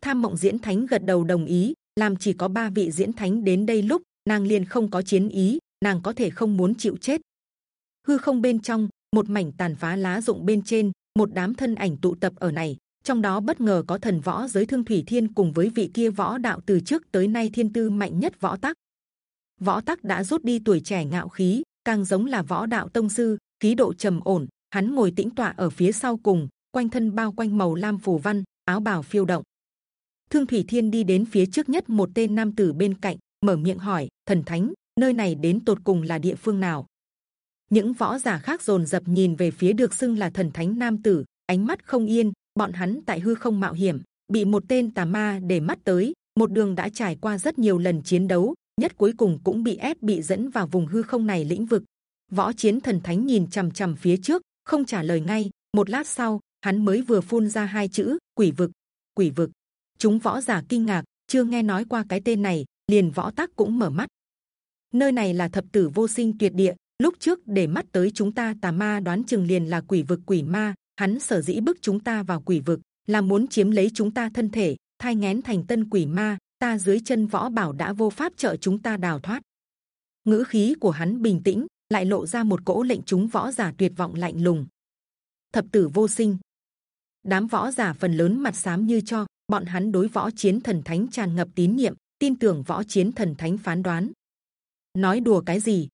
tham mộng diễn thánh gật đầu đồng ý làm chỉ có ba vị diễn thánh đến đây lúc nàng liền không có chiến ý nàng có thể không muốn chịu chết. Hư không bên trong một mảnh tàn phá lá rụng bên trên một đám thân ảnh tụ tập ở này, trong đó bất ngờ có thần võ giới thương thủy thiên cùng với vị kia võ đạo từ trước tới nay thiên tư mạnh nhất võ tắc. Võ tắc đã rút đi tuổi trẻ ngạo khí, càng giống là võ đạo tông sư, khí độ trầm ổn. Hắn ngồi tĩnh tọa ở phía sau cùng, quanh thân bao quanh màu lam phù văn, áo bào phiêu động. Thương thủy thiên đi đến phía trước nhất một tên nam tử bên cạnh, mở miệng hỏi: Thần thánh, nơi này đến tột cùng là địa phương nào những võ giả khác rồn rập nhìn về phía được xưng là thần thánh nam tử ánh mắt không yên bọn hắn tại hư không mạo hiểm bị một tên tà ma để mắt tới một đường đã trải qua rất nhiều lần chiến đấu nhất cuối cùng cũng bị ép bị dẫn vào vùng hư không này lĩnh vực võ chiến thần thánh nhìn c h ầ m c h ầ m phía trước không trả lời ngay, một lát sau, hắn mới vừa phun ra hai chữ, quỷ vực quỷ vực. Chúng võ giả kinh ngạc, chưa nghe nói qua cái tên này, liền võ tắc cũng mở mắt. Nơi này là thập tử vô sinh tuyệt địa, lúc trước để mắt tới chúng ta tà ma đoán chừng liền là quỷ vực quỷ ma, hắn sở dĩ bức chúng ta vào quỷ vực, là muốn chiếm lấy chúng ta thân thể, thai ngén thành tân quỷ ma, ta dưới chân võ bảo đã vô pháp trợ chúng ta đào thoát. Ngữ khí của hắn bình tĩnh lại lộ ra một cỗ lệnh chúng võ giả tuyệt vọng lạnh lùng. Thập tử vô sinh. Đám võ giả phần lớn mặt xám như cho, bọn hắn đối võ chiến thần thánh tràn ngập tín nhiệm, tin tưởng võ chiến thần thánh phán đoán. Nói đùa cái gì?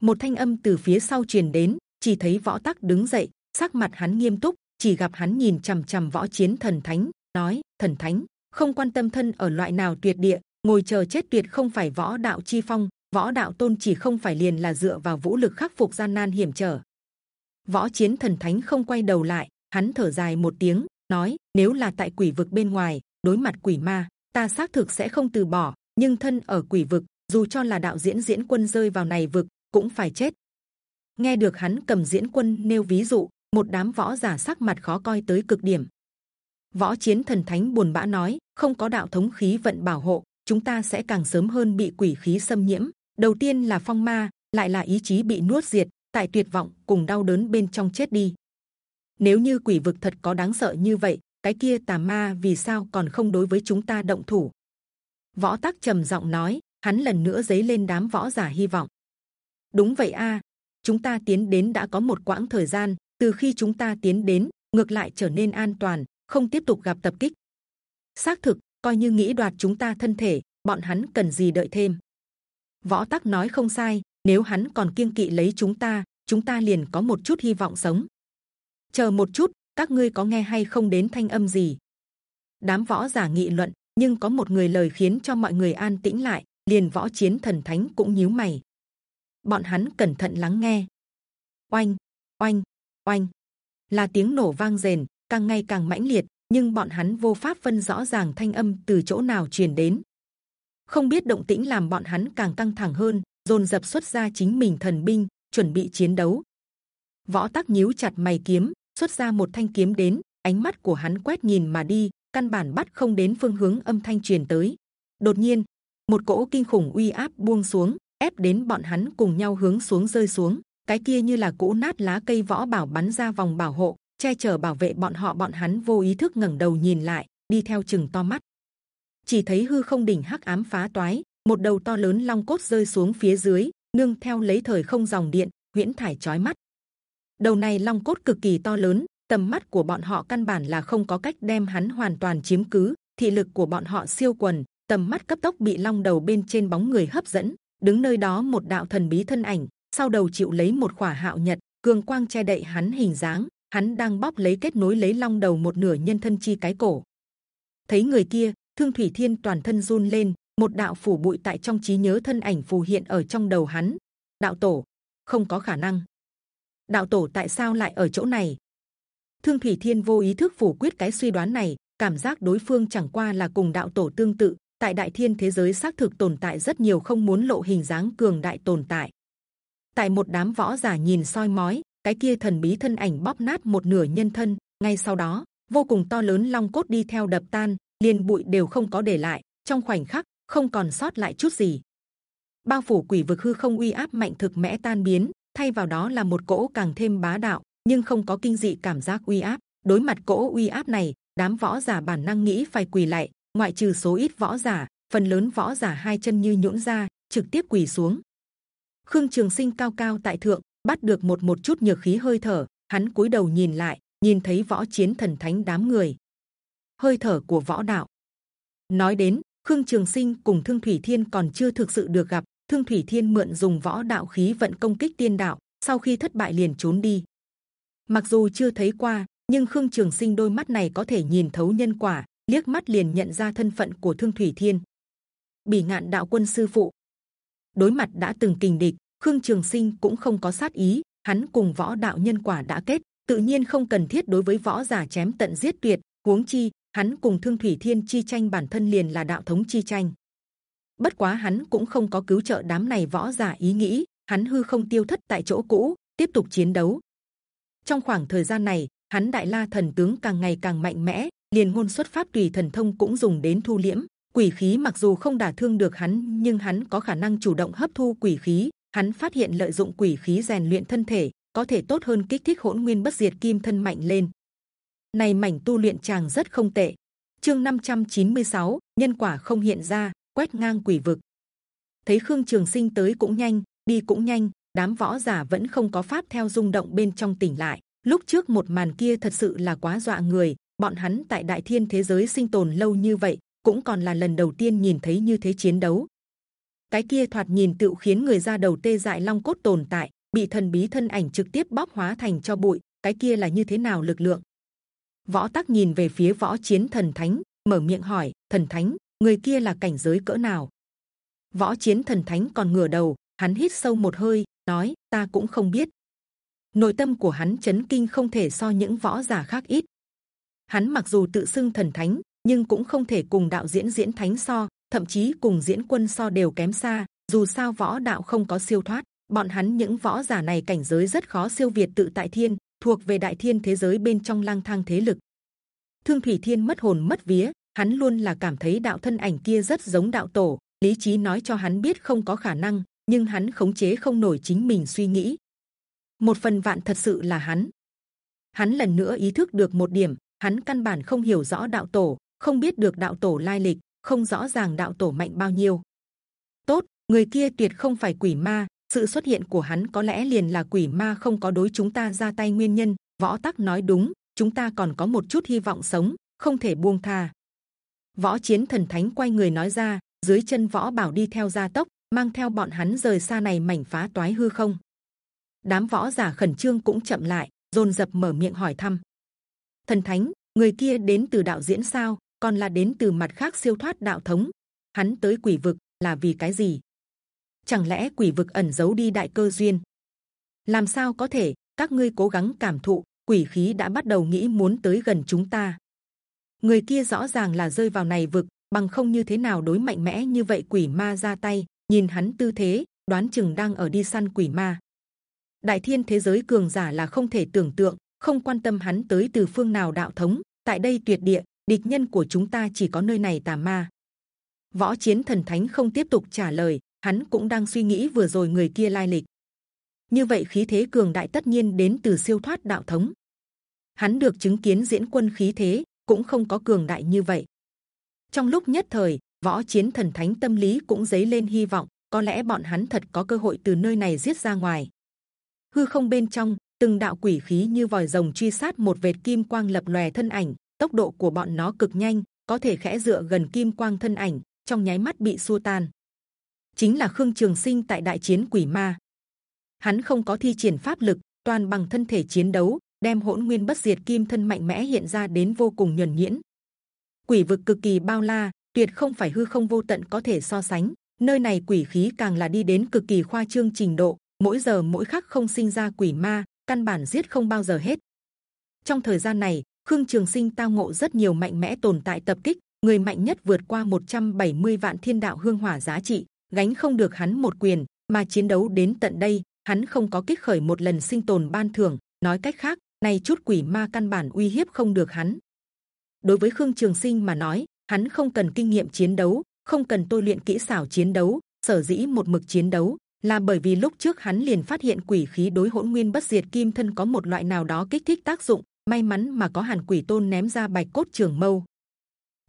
Một thanh âm từ phía sau truyền đến, chỉ thấy võ tắc đứng dậy, sắc mặt hắn nghiêm túc, chỉ gặp hắn nhìn c h ầ m c h ầ m võ chiến thần thánh, nói, thần thánh, không quan tâm thân ở loại nào tuyệt địa, ngồi chờ chết tuyệt không phải võ đạo chi phong võ đạo tôn chỉ không phải liền là dựa vào vũ lực khắc phục gian nan hiểm trở. Võ chiến thần thánh không quay đầu lại, hắn thở dài một tiếng, nói, nếu là tại quỷ vực bên ngoài, đối mặt quỷ ma, ta xác thực sẽ không từ bỏ, nhưng thân ở quỷ vực, dù cho là đạo diễn diễn quân rơi vào này vực, cũng phải chết. Nghe được hắn cầm diễn quân nêu ví dụ, một đám võ giả sắc mặt khó coi tới cực điểm. Võ chiến thần thánh buồn bã nói, không có đạo thống khí vận bảo hộ, chúng ta sẽ càng sớm hơn bị quỷ khí xâm nhiễm đầu tiên là phong ma lại là ý chí bị nuốt diệt tại tuyệt vọng cùng đau đớn bên trong chết đi nếu như quỷ vực thật có đáng sợ như vậy cái kia tà ma vì sao còn không đối với chúng ta động thủ võ tắc trầm giọng nói hắn lần nữa dấy lên đám võ giả hy vọng. Đúng vậy a, chúng ta tiến đến đã có một quãng thời gian. Từ khi chúng ta tiến đến, ngược lại trở nên an toàn, không tiếp tục gặp tập kích. Xác thực, coi như nghĩ đoạt chúng ta thân thể, bọn hắn cần gì đợi thêm? Võ Tắc nói không sai, nếu hắn còn kiêng kỵ lấy chúng ta, chúng ta liền có một chút hy vọng sống. Chờ một chút, các ngươi có nghe hay không đến thanh âm gì? Đám võ giả nghị luận, nhưng có một người lời khiến cho mọi người an tĩnh lại liền võ chiến thần thánh cũng nhíu mày. Bọn hắn cẩn thận lắng nghe. Oanh, oanh, oanh, là tiếng nổ vang rền, càng ngày càng mãnh liệt, nhưng bọn hắn vô pháp phân rõ ràng thanh âm từ chỗ nào truyền đến không biết động tĩnh làm bọn hắn càng căng thẳng hơn, dồn dập xuất ra chính mình thần binh, chuẩn bị chiến đấu. Võ tắc nhíu chặt mày kiếm, xuất ra một thanh kiếm đến, ánh mắt của hắn quét nhìn mà đi, căn bản bắt không đến phương hướng âm thanh truyền tới. Đột nhiên, một cỗ kinh khủng uy áp buông xuống, ép đến bọn hắn cùng nhau hướng xuống rơi xuống. Cái kia như là cỗ nát lá cây võ bảo bắn ra vòng bảo hộ, che chở bảo vệ bọn họ, bọn hắn vô ý thức ngẩng đầu nhìn lại, đi theo chừng to mắt chỉ thấy hư không đỉnh hắc ám phá toái, một đầu to lớn long cốt rơi xuống phía dưới, nương theo lấy thời không dòng điện, huyễn thải chói mắt. Đầu này long cốt cực kỳ to lớn, tầm mắt của bọn họ căn bản là không có cách đem hắn hoàn toàn chiếm cứ, thị lực của bọn họ siêu quần, tầm mắt cấp tốc bị long đầu bên trên bóng người hấp dẫn. Đứng nơi đó một đạo thần bí thân ảnh, sau đầu chịu lấy một khỏa hạo nhật, cường quang che đậy hắn hình dáng. Hắn đang bóp lấy kết nối lấy long đầu một nửa nhân thân chi cái cổ. Thấy người kia thương thủy thiên toàn thân run lên, một đạo phủ bụi tại trong trí nhớ thân ảnh phù hiện ở trong đầu hắn. Đạo tổ, không có khả năng. Đạo tổ tại sao lại ở chỗ này? Thương thủy thiên vô ý thức phủ quyết cái suy đoán này, cảm giác đối phương chẳng qua là cùng đạo tổ tương tự. Tại đại thiên thế giới xác thực tồn tại rất nhiều không muốn lộ hình dáng cường đại tồn tại. Tại một đám võ giả nhìn soi mói, cái kia thần bí thân ảnh bóp nát một nửa nhân thân. Ngay sau đó, vô cùng to lớn long cốt đi theo đập tan liền bụi đều không có để lại, trong khoảnh khắc, không còn sót lại chút gì. Bao phủ quỷ vực hư không uy áp mạnh thực mẽ tan biến, thay vào đó là một cỗ càng thêm bá đạo, nhưng không có kinh dị cảm giác uy áp. Đối mặt cỗ uy áp này, đám võ giả bản năng nghĩ phải quỳ lại, ngoại trừ số ít võ giả, phần lớn võ giả hai chân như nhũn ra, trực tiếp quỳ xuống. Khương trường sinh cao cao tại thượng, bắt được một một chút nhược khí hơi thở, hắn cúi đầu nhìn lại, nhìn thấy võ chiến thần thánh đám người hơi thở của võ đạo. Nói đến, khương trường sinh cùng thương thủy thiên còn chưa thực sự được gặp. Thương thủy thiên mượn dùng võ đạo khí vận công kích tiên đạo, sau khi thất bại liền trốn đi. Mặc dù chưa thấy qua, nhưng khương trường sinh đôi mắt này có thể nhìn thấu nhân quả, liếc mắt liền nhận ra thân phận của thương thủy thiên. Bỉ ngạn đạo quân sư phụ. Đối mặt đã từng kình địch, khương trường sinh cũng không có sát ý, hắn cùng võ đạo nhân quả đã kết, tự nhiên không cần thiết đối với võ giả chém tận giết tuyệt, huống chi hắn cùng thương thủy thiên chi tranh bản thân liền là đạo thống chi tranh. Bất quá hắn cũng không có cứu trợ đám này võ giả ý nghĩ, hắn hư không tiêu thất tại chỗ cũ, tiếp tục chiến đấu. Trong khoảng thời gian này, hắn đại la thần tướng càng ngày càng mạnh mẽ, liền ngôn xuất pháp tùy thần thông cũng dùng đến thu liễm. Quỷ khí mặc dù không đả thương được hắn, nhưng hắn có khả năng chủ động hấp thu quỷ khí. Hắn phát hiện lợi dụng quỷ khí rèn luyện thân thể, có thể tốt hơn kích thích hỗn nguyên bất diệt kim thân mạnh lên này mảnh tu luyện chàng rất không tệ. Chương 596, nhân quả không hiện ra quét ngang quỷ vực. Thấy khương trường sinh tới cũng nhanh đi cũng nhanh đám võ giả vẫn không có pháp theo rung động bên trong tỉnh lại. Lúc trước một màn kia thật sự là quá dọa người bọn hắn tại đại thiên thế giới sinh tồn lâu như vậy cũng còn là lần đầu tiên nhìn thấy như thế chiến đấu. Cái kia thoạt nhìn tự khiến người ra đầu tê dại long cốt tồn tại bị thần bí thân ảnh trực tiếp bóp hóa thành cho bụi cái kia là như thế nào lực lượng? Võ tắc nhìn về phía võ chiến thần thánh, mở miệng hỏi, thần thánh, người kia là cảnh giới cỡ nào? Võ chiến thần thánh còn ngửa đầu, hắn hít sâu một hơi, nói, ta cũng không biết. Nội tâm của hắn chấn kinh không thể so những võ giả khác ít. Hắn mặc dù tự xưng thần thánh, nhưng cũng không thể cùng đạo diễn diễn thánh so, thậm chí cùng diễn quân so đều kém xa, dù sao võ đạo không có siêu thoát. Bọn hắn những võ giả này cảnh giới rất khó siêu việt tự tại thiên thuộc về đại thiên thế giới bên trong lang thang thế lực. Thương thủy thiên mất hồn, mất vía, hắn luôn là cảm thấy đạo thân ảnh kia rất giống đạo tổ. Lý trí nói cho hắn biết không có khả năng, nhưng hắn khống chế không nổi chính mình suy nghĩ. Một phần vạn thật sự là hắn. Hắn lần nữa ý thức được một điểm, hắn căn bản không hiểu rõ đạo tổ, không biết được đạo tổ lai lịch, không rõ ràng đạo tổ mạnh bao nhiêu. Tốt, người kia tuyệt không phải quỷ ma sự xuất hiện của hắn có lẽ liền là quỷ ma không có đối chúng ta ra tay nguyên nhân. Võ tắc nói đúng, chúng ta còn có một chút hy vọng sống, không thể buông tha. Võ chiến thần thánh quay người nói ra, dưới chân võ bảo đi theo gia tốc, mang theo bọn hắn rời xa này mảnh phá toái hư không. Đám võ giả khẩn trương cũng chậm lại, dồn dập mở miệng hỏi thăm. Thần thánh, người kia đến từ đạo diễn sao, còn là đến từ mặt khác siêu thoát đạo thống? Hắn tới quỷ vực, là vì cái gì? Chẳng lẽ quỷ vực ẩn giấu đi đại cơ duyên? Làm sao có thể? Các ngươi cố gắng cảm thụ, quỷ khí đã bắt đầu nghĩ muốn tới gần chúng ta. Người kia rõ ràng là rơi vào này vực, bằng không như thế nào đối mạnh mẽ như vậy quỷ ma ra tay, nhìn hắn tư thế, đoán chừng đang ở đi săn quỷ ma. Đại thiên thế giới cường giả là không thể tưởng tượng, không quan tâm hắn tới từ phương nào đạo thống, tại đây tuyệt địa, địch nhân của chúng ta chỉ có nơi này tà ma. Võ chiến thần thánh không tiếp tục trả lời hắn cũng đang suy nghĩ vừa rồi người kia lai lịch. Như vậy khí thế cường đại tất nhiên đến từ siêu thoát đạo thống. Hắn được chứng kiến diễn quân khí thế, cũng không có cường đại như vậy. Trong lúc nhất thời, võ chiến thần thánh tâm lý cũng dấy lên hy vọng, có lẽ bọn hắn thật có cơ hội từ nơi này giết ra ngoài. Hư không bên trong, từng đạo quỷ khí như vòi rồng truy sát một vệt kim quang lập lòe thân ảnh, tốc độ của bọn nó cực nhanh, có thể khẽ dựa gần kim quang thân ảnh, trong nháy mắt bị xua tan chính là khương trường sinh tại đại chiến quỷ ma. Hắn không có thi triển pháp lực, toàn bằng thân thể chiến đấu, đem hỗn nguyên bất diệt kim thân mạnh mẽ hiện ra đến vô cùng nhuần nhuyễn. Quỷ vực cực kỳ bao la, tuyệt không phải hư không vô tận có thể so sánh. Nơi này quỷ khí càng là đi đến cực kỳ khoa trương trình độ, mỗi giờ mỗi khắc không sinh ra quỷ ma, căn bản giết không bao giờ hết. Trong thời gian này, khương trường sinh tao ngộ rất nhiều mạnh mẽ tồn tại tập kích, người mạnh nhất vượt qua 170 vạn thiên đạo hương hỏa giá trị gánh không được hắn một quyền, mà chiến đấu đến tận đây, hắn không có kích khởi một lần sinh tồn ban thưởng. Nói cách khác này chút quỷ ma căn bản uy hiếp không được hắn. Đối với khương trường sinh mà nói, hắn không cần kinh nghiệm chiến đấu, không cần tôi luyện kỹ xảo chiến đấu, sở dĩ một mực chiến đấu, là bởi vì lúc trước hắn liền phát hiện quỷ khí đối hỗn nguyên bất diệt kim thân có một loại nào đó kích thích tác dụng, may mắn mà có hàn quỷ tôn ném ra bạch cốt trường mâu.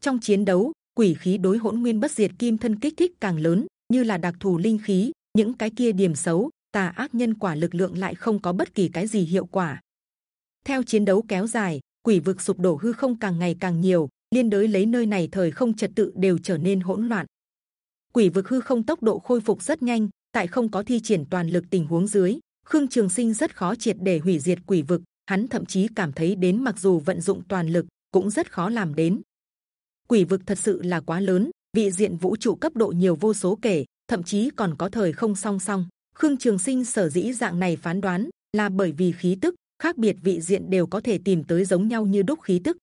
Trong chiến đấu, quỷ khí đối hỗn nguyên bất diệt kim thân kích thích càng lớn như là đặc thù linh khí, những cái kia điểm xấu, tà ác nhân quả lực lượng lại không có bất kỳ cái gì hiệu quả. Theo chiến đấu kéo dài, quỷ vực sụp đổ hư không càng ngày càng nhiều, liên đới lấy nơi này thời không trật tự đều trở nên hỗn loạn. Quỷ vực hư không tốc độ khôi phục rất nhanh, tại không có thi triển toàn lực tình huống dưới, khương trường sinh rất khó triệt để hủy diệt quỷ vực, hắn thậm chí cảm thấy đến mặc dù vận dụng toàn lực cũng rất khó làm đến. Quỷ vực thật sự là quá lớn vị diện vũ trụ cấp độ nhiều vô số kể, thậm chí còn có thời không song song. Khương trường sinh sở dĩ dạng này phán đoán là bởi vì khí tức khác biệt vị diện đều có thể tìm tới giống nhau như đúc khí tức.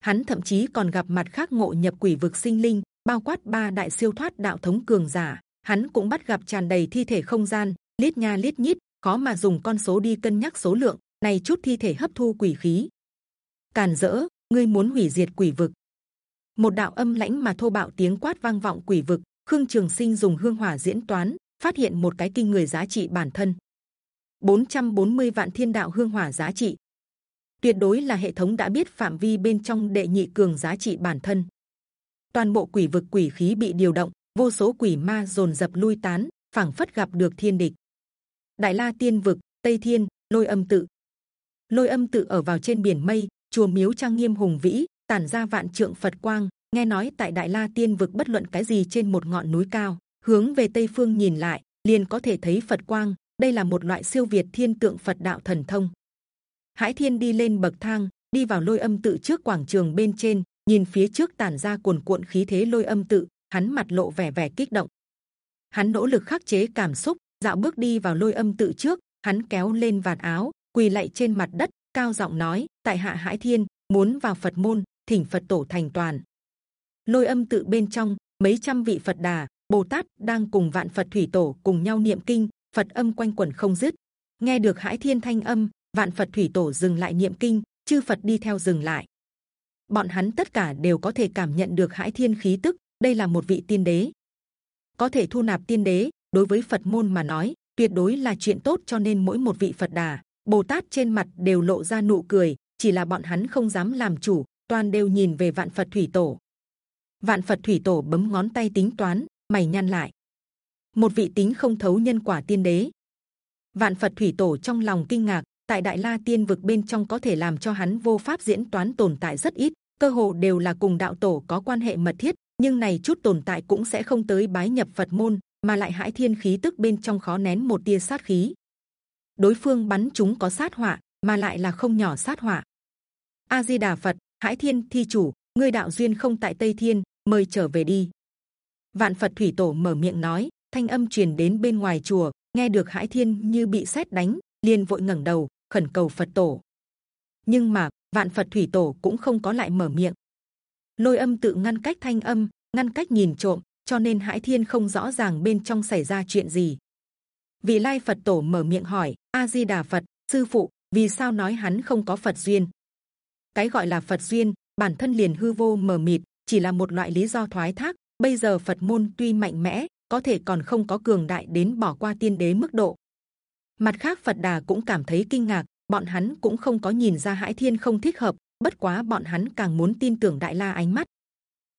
Hắn thậm chí còn gặp mặt khác ngộ nhập quỷ vực sinh linh, bao quát ba đại siêu thoát đạo thống cường giả. Hắn cũng bắt gặp tràn đầy thi thể không gian lít nha lít nhít, khó mà dùng con số đi cân nhắc số lượng, này chút thi thể hấp thu quỷ khí. Càn dỡ ngươi muốn hủy diệt quỷ vực một đạo âm lãnh mà thô bạo tiếng quát vang vọng quỷ vực, khương trường sinh dùng hương hỏa diễn toán, phát hiện một cái kinh người giá trị bản thân. 440 vạn thiên đạo hương hỏa giá trị. Tuyệt đối là hệ thống đã biết phạm vi bên trong đệ nhị cường giá trị bản thân. Toàn bộ quỷ vực quỷ khí bị điều động, vô số quỷ ma dồn dập lui tán, phảng phất gặp được thiên địch. Đại la tiên vực, tây thiên, lôi âm tự. Lôi âm tự ở vào trên biển mây, chùa miếu trang nghiêm hùng vĩ tản ra vạn trượng phật quang nghe nói tại đại la tiên vực bất luận cái gì trên một ngọn núi cao hướng về tây phương nhìn lại liền có thể thấy phật quang đây là một loại siêu việt thiên tượng phật đạo thần thông Hải Thiên đi lên bậc thang, đi vào lôi âm tự trước quảng trường bên trên, nhìn phía trước tản ra cuồn cuộn khí thế lôi âm tự, hắn mặt lộ vẻ vẻ kích động. Hắn nỗ lực khắc chế cảm xúc, dạo bước đi vào lôi âm tự trước, hắn kéo lên vạt áo, quỳ lạy trên mặt đất, cao giọng nói: Tại hạ Hải Thiên muốn vào Phật môn, thỉnh Phật tổ thành toàn. Lôi âm tự bên trong mấy trăm vị Phật đà, Bồ Tát đang cùng vạn Phật thủy tổ cùng nhau niệm kinh, Phật âm quanh quẩn không dứt. Nghe được Hải Thiên thanh âm, vạn phật thủy tổ dừng lại niệm kinh chư phật đi theo dừng lại bọn hắn tất cả đều có thể cảm nhận được hải thiên khí tức đây là một vị tiên đế có thể thu nạp tiên đế đối với phật môn mà nói tuyệt đối là chuyện tốt cho nên mỗi một vị phật đà bồ tát trên mặt đều lộ ra nụ cười chỉ là bọn hắn không dám làm chủ toàn đều nhìn về vạn phật thủy tổ. Vạn phật thủy tổ bấm ngón tay tính toán, mày nhăn lại. Một vị tính không thấu nhân quả tiên đế. Vạn phật thủy tổ trong lòng kinh ngạc, tại đại la tiên vực bên trong có thể làm cho hắn vô pháp diễn toán tồn tại rất ít, cơ hồ đều là cùng đạo tổ có quan hệ mật thiết, nhưng này chút tồn tại cũng sẽ không tới bái nhập phật môn, mà lại hãi thiên khí tức bên trong khó nén một tia sát khí. Đối phương bắn chúng có sát họa, mà lại là không nhỏ sát họa. A di đà phật hãi thiên thi chủ, ngươi đạo duyên không tại tây thiên, mời trở về đi vạn phật thủy tổ mở miệng nói, thanh âm truyền đến bên ngoài chùa, nghe được hãi thiên như bị sét đánh, liền vội ngẩng đầu, khẩn cầu Phật tổ. Nhưng mà, vạn Phật thủy tổ cũng không có lại mở miệng. lôi âm tự ngăn cách thanh âm, ngăn cách nhìn trộm, cho nên hải thiên không rõ ràng bên trong xảy ra chuyện gì vị lai phật tổ mở miệng hỏi, a di đà phật, sư phụ, vì sao nói hắn không có phật duyên cái gọi là phật duyên, bản thân liền hư vô mờ mịt, chỉ là một loại lý do thoái thác. Bây giờ phật môn tuy mạnh mẽ, có thể còn không có cường đại đến bỏ qua tiên đế mức độ. Mặt khác, phật đà cũng cảm thấy kinh ngạc, bọn hắn cũng không có nhìn ra hải thiên không thích hợp, bất quá bọn hắn càng muốn tin tưởng đại la ánh mắt.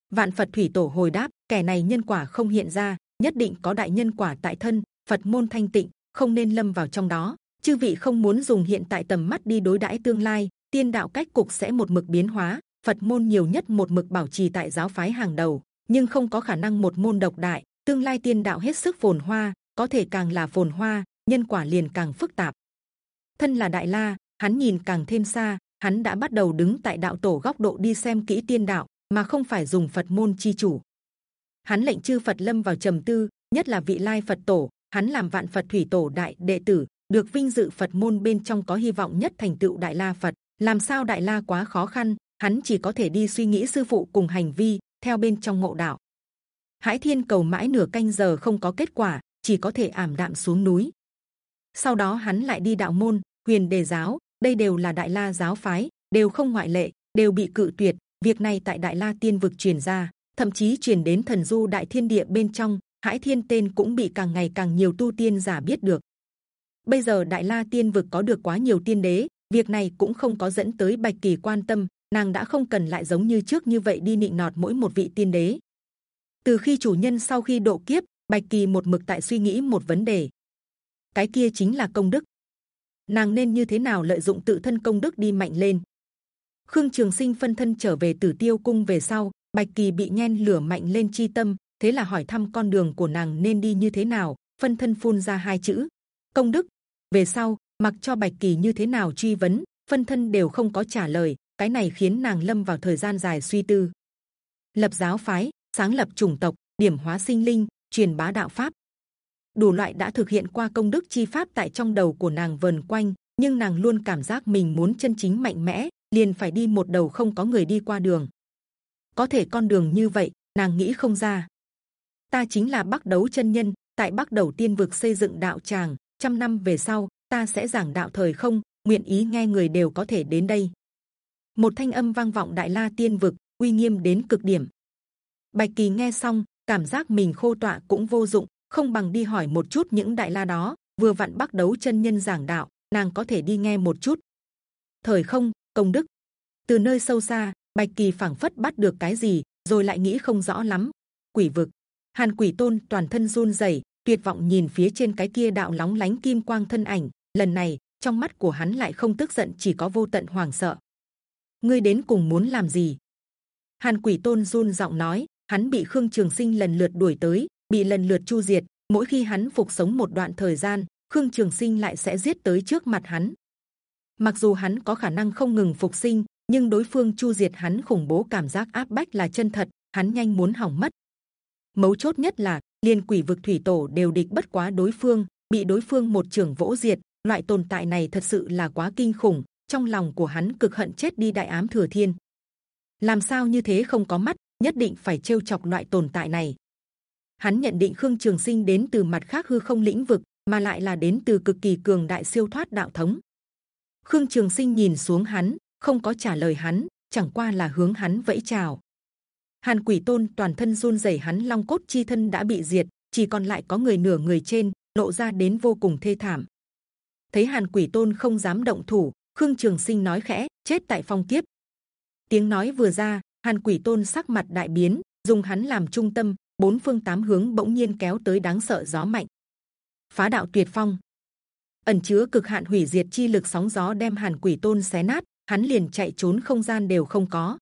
Vạn phật thủy tổ hồi đáp, kẻ này nhân quả không hiện ra, nhất định có đại nhân quả tại thân, phật môn thanh tịnh, không nên lâm vào trong đó. Chư vị không muốn dùng hiện tại tầm mắt đi đối đãi tương lai tiên đạo cách cục sẽ một mực biến hóa, phật môn nhiều nhất một mực bảo trì tại giáo phái hàng đầu, nhưng không có khả năng một môn độc đại, tương lai tiên đạo hết sức phồn hoa, có thể càng là phồn hoa, nhân quả liền càng phức tạp. Thân là đại la, hắn nhìn càng thêm xa, hắn đã bắt đầu đứng tại đạo tổ góc độ đi xem kỹ tiên đạo, mà không phải dùng phật môn chi chủ. Hắn lệnh chư phật lâm vào trầm tư, nhất là vị lai phật tổ, hắn làm vạn phật thủy tổ đại đệ tử, được vinh dự phật môn bên trong có hy vọng nhất thành tựu đại la phật làm sao đại la quá khó khăn hắn chỉ có thể đi suy nghĩ sư phụ cùng hành vi theo bên trong ngộ đạo Hải Thiên cầu mãi nửa canh giờ không có kết quả, chỉ có thể ảm đạm xuống núi. Sau đó hắn lại đi đạo môn, huyền đề giáo, đây đều là đại la giáo phái, đều không ngoại lệ, đều bị cự tuyệt. Việc này tại đại la tiên vực truyền ra, thậm chí truyền đến thần du đại thiên địa bên trong. Hải Thiên tên cũng bị càng ngày càng nhiều tu tiên giả biết được. Bây giờ đại la tiên vực có được quá nhiều tiên đế, việc này cũng không có dẫn tới bạch kỳ quan tâm. Nàng đã không cần lại giống như trước như vậy đi nịnh nọt mỗi một vị tiên đế. Từ khi chủ nhân sau khi độ kiếp, bạch kỳ một mực tại suy nghĩ một vấn đề. Cái kia chính là công đức. Nàng nên như thế nào lợi dụng tự thân công đức đi mạnh lên? Khương trường sinh phân thân trở về tử tiêu cung về sau, bạch kỳ bị nhen lửa mạnh lên chi tâm, thế là hỏi thăm con đường của nàng nên đi như thế nào, phân thân phun ra hai chữ công đức. Về sau mặc cho bạch kỳ như thế nào truy vấn phân thân đều không có trả lời cái này khiến nàng lâm vào thời gian dài suy tư lập giáo phái sáng lập chủng tộc, điểm hóa sinh linh, truyền bá đạo pháp. đủ loại đã thực hiện qua công đức chi pháp tại trong đầu của nàng vần quanh, nhưng nàng luôn cảm giác mình muốn chân chính mạnh mẽ, liền phải đi một đầu không có người đi qua đường. Có thể con đường như vậy, nàng nghĩ không ra. Ta chính là Bắc đấu chân nhân, tại Bắc đầu tiên vực xây dựng đạo tràng. Trăm năm về sau, ta sẽ giảng đạo thời không, nguyện ý nghe người đều có thể đến đây. Một thanh âm vang vọng Đại La Tiên vực, uy nghiêm đến cực điểm. Bạch kỳ nghe xong, cảm giác mình khô tọa cũng vô dụng, không bằng đi hỏi một chút những đại la đó. Vừa vặn bắt đấu chân nhân giảng đạo, nàng có thể đi nghe một chút. Thời không, công đức. Từ nơi sâu xa, Bạch kỳ phảng phất bắt được cái gì, rồi lại nghĩ không rõ lắm. Quỷ vực, Hàn Quỷ Tôn toàn thân run rẩy, tuyệt vọng nhìn phía trên cái kia đạo lóng lánh kim quang thân ảnh. Lần này, trong mắt của hắn lại không tức giận, chỉ có vô tận hoàng sợ. Ngươi đến cùng muốn làm gì? Hàn Quỷ Tôn run giọng nói, hắn bị khương trường sinh lần lượt đuổi tới bị lần lượt chu diệt mỗi khi hắn phục sống một đoạn thời gian khương trường sinh lại sẽ giết tới trước mặt hắn mặc dù hắn có khả năng không ngừng phục sinh nhưng đối phương chu diệt hắn khủng bố cảm giác áp bách là chân thật hắn nhanh muốn hỏng mất mấu chốt nhất là liên quỷ vực thủy tổ đều địch bất quá đối phương bị đối phương một trường vỗ diệt loại tồn tại này thật sự là quá kinh khủng trong lòng của hắn cực hận chết đi đại ám thừa thiên làm sao như thế không có mắt nhất định phải trêu chọc loại tồn tại này. Hắn nhận định Khương Trường Sinh đến từ mặt khác hư không lĩnh vực, mà lại là đến từ cực kỳ cường đại siêu thoát đạo thống. Khương Trường Sinh nhìn xuống hắn, không có trả lời hắn, chẳng qua là hướng hắn vẫy chào. Hàn Quỷ Tôn toàn thân run rẩy, hắn long cốt chi thân đã bị diệt, chỉ còn lại có người nửa người trên, lộ ra đến vô cùng thê thảm. Thấy Hàn Quỷ Tôn không dám động thủ, Khương Trường Sinh nói khẽ, chết tại phong kiếp. Tiếng nói vừa ra, Hàn Quỷ Tôn sắc mặt đại biến, dùng hắn làm trung tâm, bốn phương tám hướng bỗng nhiên kéo tới đáng sợ gió mạnh. Phá đạo tuyệt phong, ẩn chứa cực hạn hủy diệt chi lực sóng gió đem Hàn Quỷ Tôn xé nát, hắn liền chạy trốn không gian đều không có.